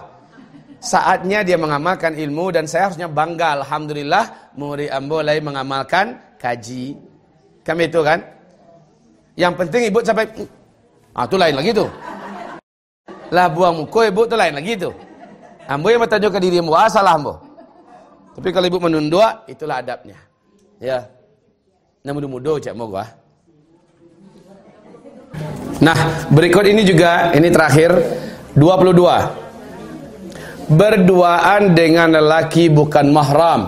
Saatnya dia mengamalkan ilmu dan saya harusnya bangga alhamdulillah murid ambo lagi mengamalkan kaji. Kami itu kan. Yang penting ibu sampai ah tu lain lagi tu. Lah buang muka ibu tu lain lagi tu. Ambo yang bertanya ke diri ambo, ah, salah ambo. Tapi kalau ibu menunduk, itulah adabnya. Ya. Namun mudah cak mau gua. Nah, berikut ini juga ini terakhir 22. Berduaan dengan lelaki bukan mahram.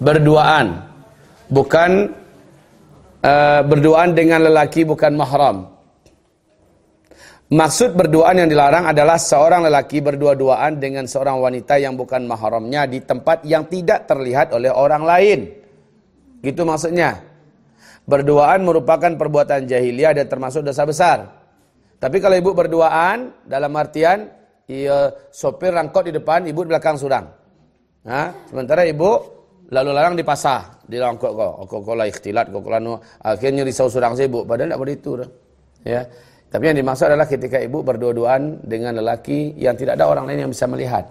Berduaan. Bukan uh, berduaan dengan lelaki bukan mahram. Maksud berduaan yang dilarang adalah seorang lelaki berdua-duaan dengan seorang wanita yang bukan mahramnya di tempat yang tidak terlihat oleh orang lain. Gitu maksudnya. Berduaan merupakan perbuatan jahiliyah dan termasuk dosa besar. Tapi kalau ibu berduaan dalam artian iya sopir rangkot di depan, ibu di belakang surang. Nah, sementara ibu lalu lalang di pasar, di rangkot kok. Kok kok lah ikhtilat, kok lanu akhirnya risau surang ibu. Padahal tidak begitu. Ya. Tapi yang dimaksud adalah ketika ibu berdua-duaan dengan lelaki yang tidak ada orang lain yang bisa melihat.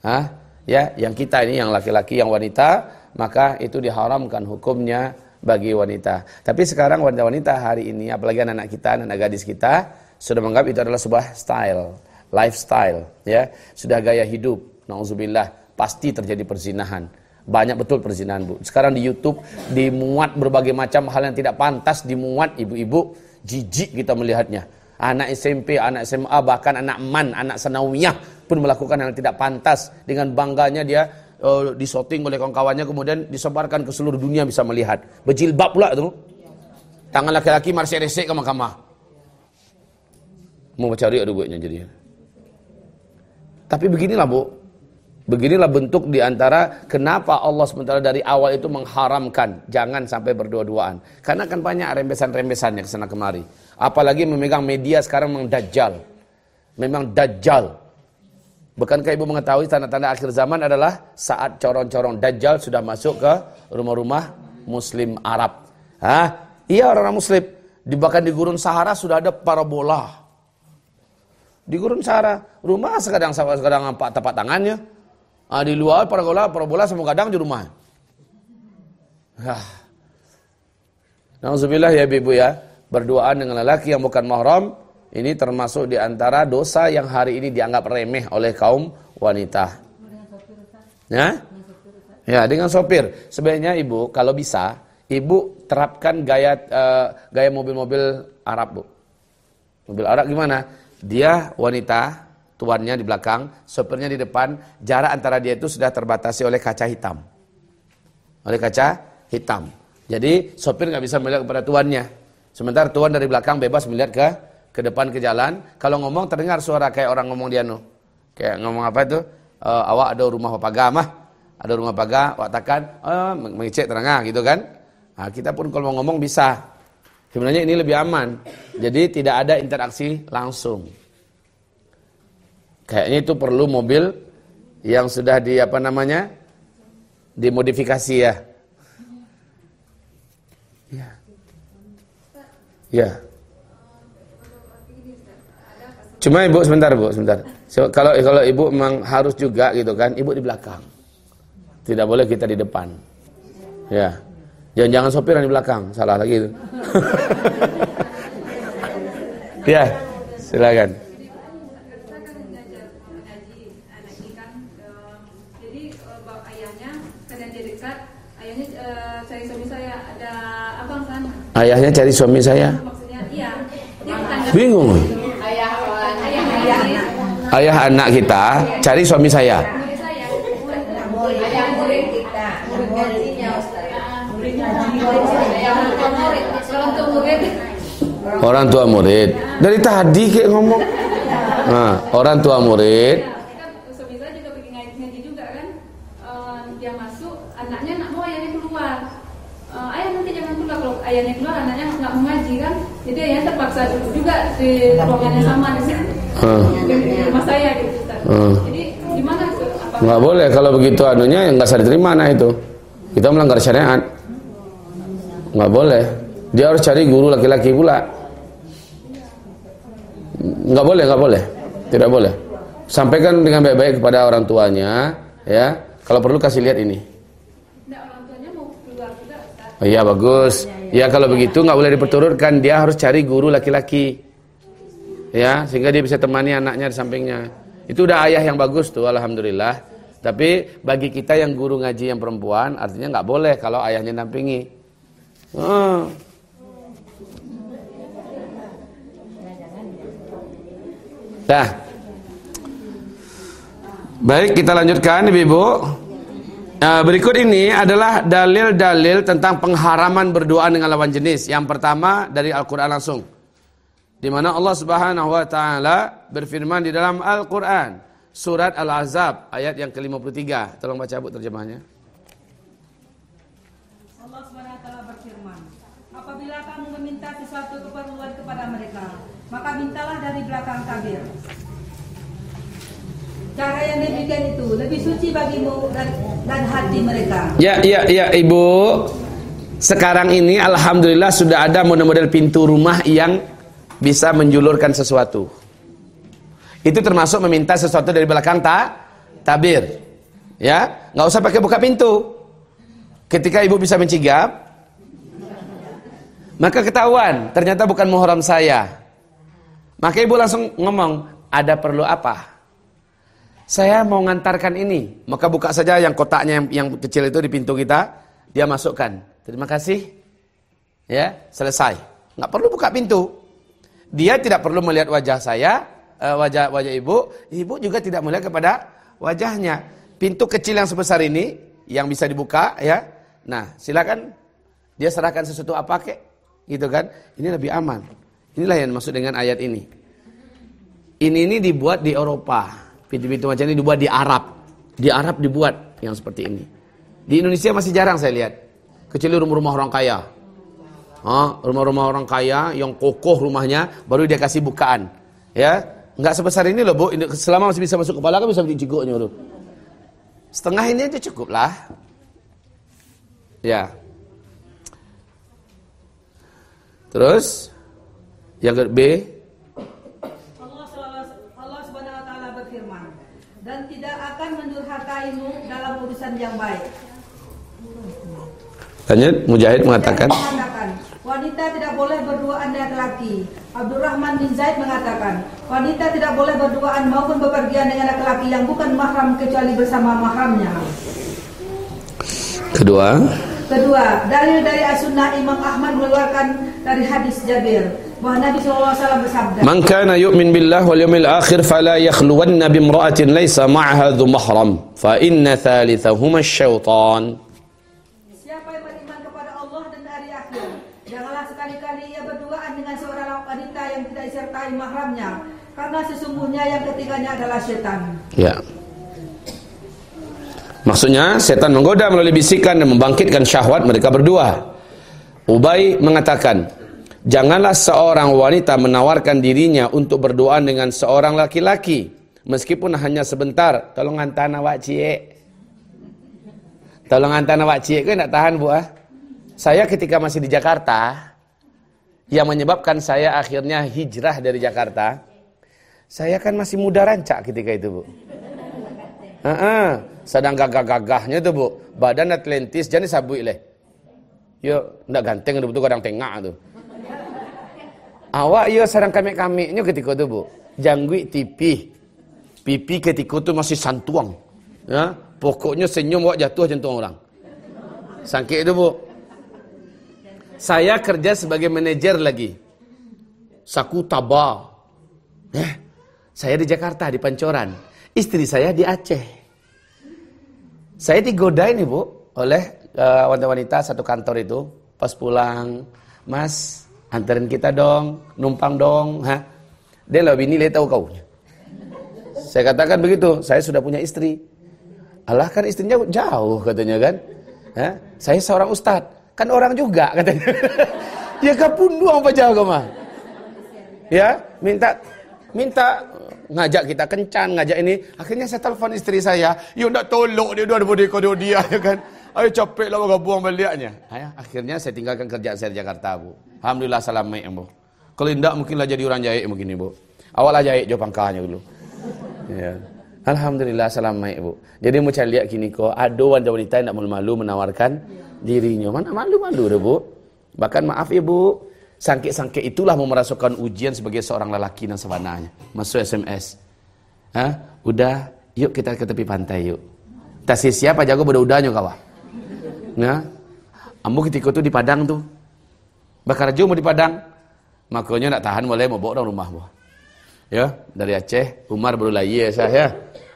Hah? Ya, yang kita ini yang laki-laki, yang wanita, maka itu diharamkan hukumnya bagi wanita. Tapi sekarang wanita-wanita hari ini, apalagi anak-anak kita, anak gadis kita, sudah menganggap itu adalah sebuah style, lifestyle, ya, sudah gaya hidup. Nauzubillah, pasti terjadi perzinahan. Banyak betul perzinahan, Bu. Sekarang di YouTube dimuat berbagai macam hal yang tidak pantas dimuat ibu-ibu, jijik kita melihatnya. Anak SMP, anak SMA, bahkan anak man, anak sanawiyah pun melakukan hal yang tidak pantas. Dengan bangganya dia uh, disoting oleh kawan-kawannya kemudian disebarkan ke seluruh dunia bisa melihat. Berjilbab pula tu. Tangan laki-laki masih resek ke mahkamah. Mau cari duitnya jadi. Tapi beginilah bu. Beginilah bentuk di antara kenapa Allah sementara dari awal itu mengharamkan jangan sampai berdua-duaan. Karena kan banyak rembesan-rembesan yang ke sana kemari. Apalagi memegang media sekarang memang dajjal. Memang dajjal. Bukankah ibu mengetahui tanda-tanda akhir zaman adalah saat corong-corong Dajjal sudah masuk ke rumah-rumah Muslim Arab. Hah? Iya orang-orang Muslim. Bahkan di gurun Sahara sudah ada parabola. Di gurun Sahara, rumah sekadang sekadang nampak tapak tangannya. Ah, di luar parabola, parabola semua kadang di rumah. Ah. Nauzubillah ya ibu ya. Berduaan dengan lelaki yang bukan mahram ini termasuk di antara dosa yang hari ini dianggap remeh oleh kaum wanita. Ya? Ya, dengan sopir. Sebenarnya Ibu, kalau bisa, Ibu terapkan gaya uh, gaya mobil-mobil Arab, Bu. Mobil Arab gimana? Dia wanita, tuannya di belakang, sopirnya di depan, jarak antara dia itu sudah terbatasi oleh kaca hitam. Oleh kaca hitam. Jadi sopir nggak bisa melihat kepada tuannya. Sementara tuan dari belakang bebas melihat ke ke depan ke jalan. Kalau ngomong terdengar suara kayak orang ngomong dia nu. Kayak ngomong apa itu? E, awak ada rumah pagar mah. Ada rumah pagar, awak takkan oh, mengecek terangah gitu kan. Nah, kita pun kalau mau ngomong bisa. Sebenarnya ini lebih aman. Jadi tidak ada interaksi langsung. Kayaknya itu perlu mobil yang sudah di apa namanya? dimodifikasi ya. Ya. Ya. Cuma ibu sebentar bu, sebentar. Kalau kalau ibu memang harus juga gitu kan, ibu di belakang. Tidak boleh kita di depan. Ya. Jangan jangan sopir yang di belakang, salah lagi itu. ya, silakan. Ayahnya cari suami saya. Bingung. Ayah, anak kita cari suami saya. Orang tua murid. Dari tadi kayak ngomong. Nah, orang tua murid. Ayahnya keluar anaknya nggak mau ngaji kan? Jadi ayahnya terpaksa juga di ruangan yang sama di sini. Hmm. di rumah saya gitu hmm. jadi gimana tuh? Nggak boleh. Kalau begitu anunya yang nggak diterima nah itu. Kita melanggar syariat. Nggak boleh. Dia harus cari guru laki-laki pula. Nggak boleh nggak boleh. Tidak boleh. Sampaikan dengan baik-baik kepada orang tuanya ya. Kalau perlu kasih lihat ini Oh iya bagus. Ya kalau begitu nggak boleh diperturutkan, dia harus cari guru laki-laki. Ya, sehingga dia bisa temani anaknya di sampingnya. Itu udah ayah yang bagus tuh, alhamdulillah. Tapi bagi kita yang guru ngaji yang perempuan, artinya nggak boleh kalau ayahnya nampingi. Oh. Dah. Baik, kita lanjutkan Ibu-ibu. Nah, berikut ini adalah dalil-dalil tentang pengharaman berdoa dengan lawan jenis. Yang pertama dari Al-Qur'an langsung. Di mana Allah Subhanahu wa taala berfirman di dalam Al-Qur'an surat Al-Azab ayat yang ke-53. Tolong baca Bu terjemahnya. Allah Subhanahu wa taala berfirman, "Apabila kamu meminta sesuatu keperluan kepada mereka, maka mintalah dari belakang tabir." Cara yang demikian itu lebih suci bagimu dan, dan hati mereka. Ya, ya, ya, Ibu. Sekarang ini alhamdulillah sudah ada model-model pintu rumah yang bisa menjulurkan sesuatu. Itu termasuk meminta sesuatu dari belakang tak tabir. Ya, nggak usah pakai buka pintu. Ketika ibu bisa mencigap, maka ketahuan ternyata bukan muhram saya. Maka ibu langsung ngomong, ada perlu apa? Saya mau ngantarkan ini. Maka buka saja yang kotaknya yang, yang kecil itu di pintu kita. Dia masukkan. Terima kasih. Ya, selesai. Nggak perlu buka pintu. Dia tidak perlu melihat wajah saya, uh, wajah wajah ibu. Ibu juga tidak melihat kepada wajahnya. Pintu kecil yang sebesar ini yang bisa dibuka ya. Nah, silakan dia serahkan sesuatu apa kek. Gitu kan? Ini lebih aman. Inilah yang maksud dengan ayat ini. Ini ini dibuat di Eropa. Pintu-pintu macam ini dibuat di Arab. Di Arab dibuat yang seperti ini. Di Indonesia masih jarang saya lihat. Kecuali rumah-rumah orang kaya. rumah-rumah orang kaya yang kokoh rumahnya baru dia kasih bukaan. Ya, nggak sebesar ini loh bu. Selama masih bisa masuk kepala kan bisa dicikuknya loh. Setengah ini aja cukup lah. Ya. Terus yang B dan tidak mendurhakaimu dalam urusan yang baik. Lanjut, Mujahid mengatakan, wanita tidak boleh berduaan dengan laki. Abdurrahman bin Zaid mengatakan, wanita tidak boleh berduaan maupun bepergian dengan laki-laki yang bukan mahram kecuali bersama mahramnya. Kedua, Kedua, dalil dari As-Sunnah Imam Ahmad mengeluarkan dari hadis Jabir. bahwa Nabi SAW bersabda Man kana yu'min billah wal yawmil akhir fala yakhluwanna bimra'atin laysa ma'aha dhu mahram fa inna thalithahuma syaitan Siapa yang beriman kepada Allah dan hari akhir Janganlah sekali-kali ia berduaan dengan seorang wanita yang tidak disertai mahramnya Karena sesungguhnya yang ketiganya adalah setan Ya. Maksudnya setan menggoda melalui bisikan dan membangkitkan syahwat mereka berdua. Ubay mengatakan, janganlah seorang wanita menawarkan dirinya untuk berdoa dengan seorang laki-laki meskipun hanya sebentar. Tolong hantar awak cie. Tolong hantar awak cie kau nak tahan bu ah. Saya ketika masih di Jakarta yang menyebabkan saya akhirnya hijrah dari Jakarta. Saya kan masih muda rancak ketika itu bu. Uh -uh. Sedang gagah-gagahnya tu bu. Badan atletis jadi sabui leh. Yo, ndak ganteng betul kadang tengah tu. Awak yo sedang kami-kaminya ketika tu bu. Janggui tipi. Pipi ketika tu masih santuang. Ya, pokoknya senyum awak jatuh jantung orang. Sangkit itu bu. Saya kerja sebagai manajer lagi. Saku taba. Eh, saya di Jakarta di Pancoran. Istri saya di Aceh. Saya digodain ibu oleh uh, wanita-wanita satu kantor itu. Pas pulang, Mas, anterin kita dong, numpang dong. Hah? Dia lebih nilai tahu kau. Saya katakan begitu, saya sudah punya istri. Allah kan istrinya jauh katanya kan. Hah? Saya seorang ustadz, kan orang juga katanya. ya kapunduang apa jauh mah. Ya, minta minta ngajak kita kencan, ngajak ini. Akhirnya saya telepon istri saya, "Yo ndak tolok dia dua bodeko dia, dia ya kan. Ayo capek lah buang baliknya." Ayah, akhirnya saya tinggalkan kerjaan saya di Jakarta, Bu. Alhamdulillah salam Bu. Kalau tidak mungkinlah jadi orang jahit mungkin Bu. Awalnya jahit jo pangkahnya dulu. Ya. Alhamdulillah salam Bu. Jadi mau cari lihat kini kok ada wanita yang tidak malu-malu menawarkan dirinya. Mana malu-malu Bu. Bahkan maaf ya, Bu. Sangkit-sangkit itulah memerasukan ujian sebagai seorang lelaki dan sebenarnya. Masuk SMS. Hah? Udah, yuk kita ke tepi pantai yuk. Tasih siapa jago udah-udahnya kawan. Nah, ambo ketika itu di Padang tuh. Bakar mau di Padang. Makanya nak tahan boleh mau bawa rumah bu. Ya, dari Aceh, Umar baru lahir saya. Ya.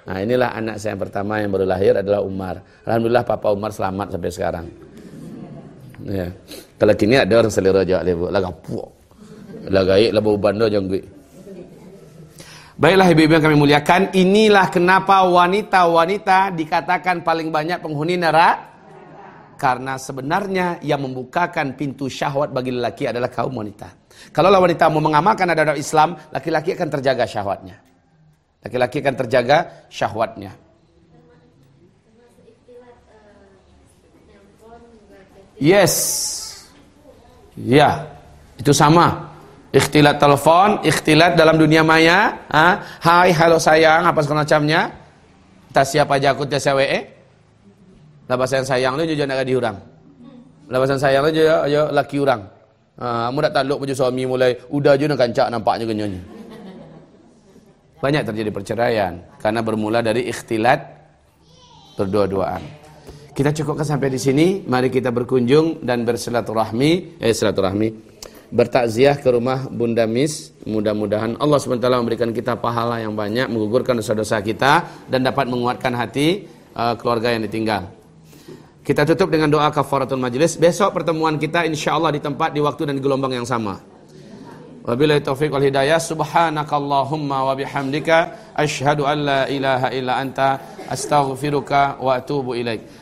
Nah, inilah anak saya yang pertama yang baru lahir adalah Umar. Alhamdulillah Papa Umar selamat sampai sekarang. Ya. Kalau kini ada orang selera jawab lebu, laga puak. Laga ik labu bando janggu. Baiklah ibu-ibu yang kami muliakan, inilah kenapa wanita-wanita dikatakan paling banyak penghuni neraka. Karena sebenarnya yang membukakan pintu syahwat bagi lelaki adalah kaum wanita. Kalau wanita mau mengamalkan adab Islam, laki-laki akan terjaga syahwatnya. Laki-laki akan terjaga syahwatnya. Yes. Ya. Itu sama. Ikhtilat telepon, ikhtilat dalam dunia maya. Ha? Hai, halo sayang, apa segala macamnya. Tak siapa jakut ya sawe. Labasan sayang lu juga nak diurang. Labasan sayang lu juga ayo laki urang. Ha, kamu dak taluk punya suami mulai udah je nak kancak nampaknya kenyonya. Banyak terjadi perceraian karena bermula dari ikhtilat berdua-duaan. Kita cukupkan sampai di sini. Mari kita berkunjung dan bersilaturahmi, eh silaturahmi, bertakziah ke rumah Bunda Mis. Mudah-mudahan Allah SWT memberikan kita pahala yang banyak, menggugurkan dosa-dosa kita dan dapat menguatkan hati uh, keluarga yang ditinggal. Kita tutup dengan doa kafaratul majlis. Besok pertemuan kita insya Allah di tempat, di waktu dan di gelombang yang sama. Wabillahi taufiq wal hidayah. Subhanakallahumma wa bihamdika asyhadu an la ilaha illa anta astaghfiruka wa atubu ilaik.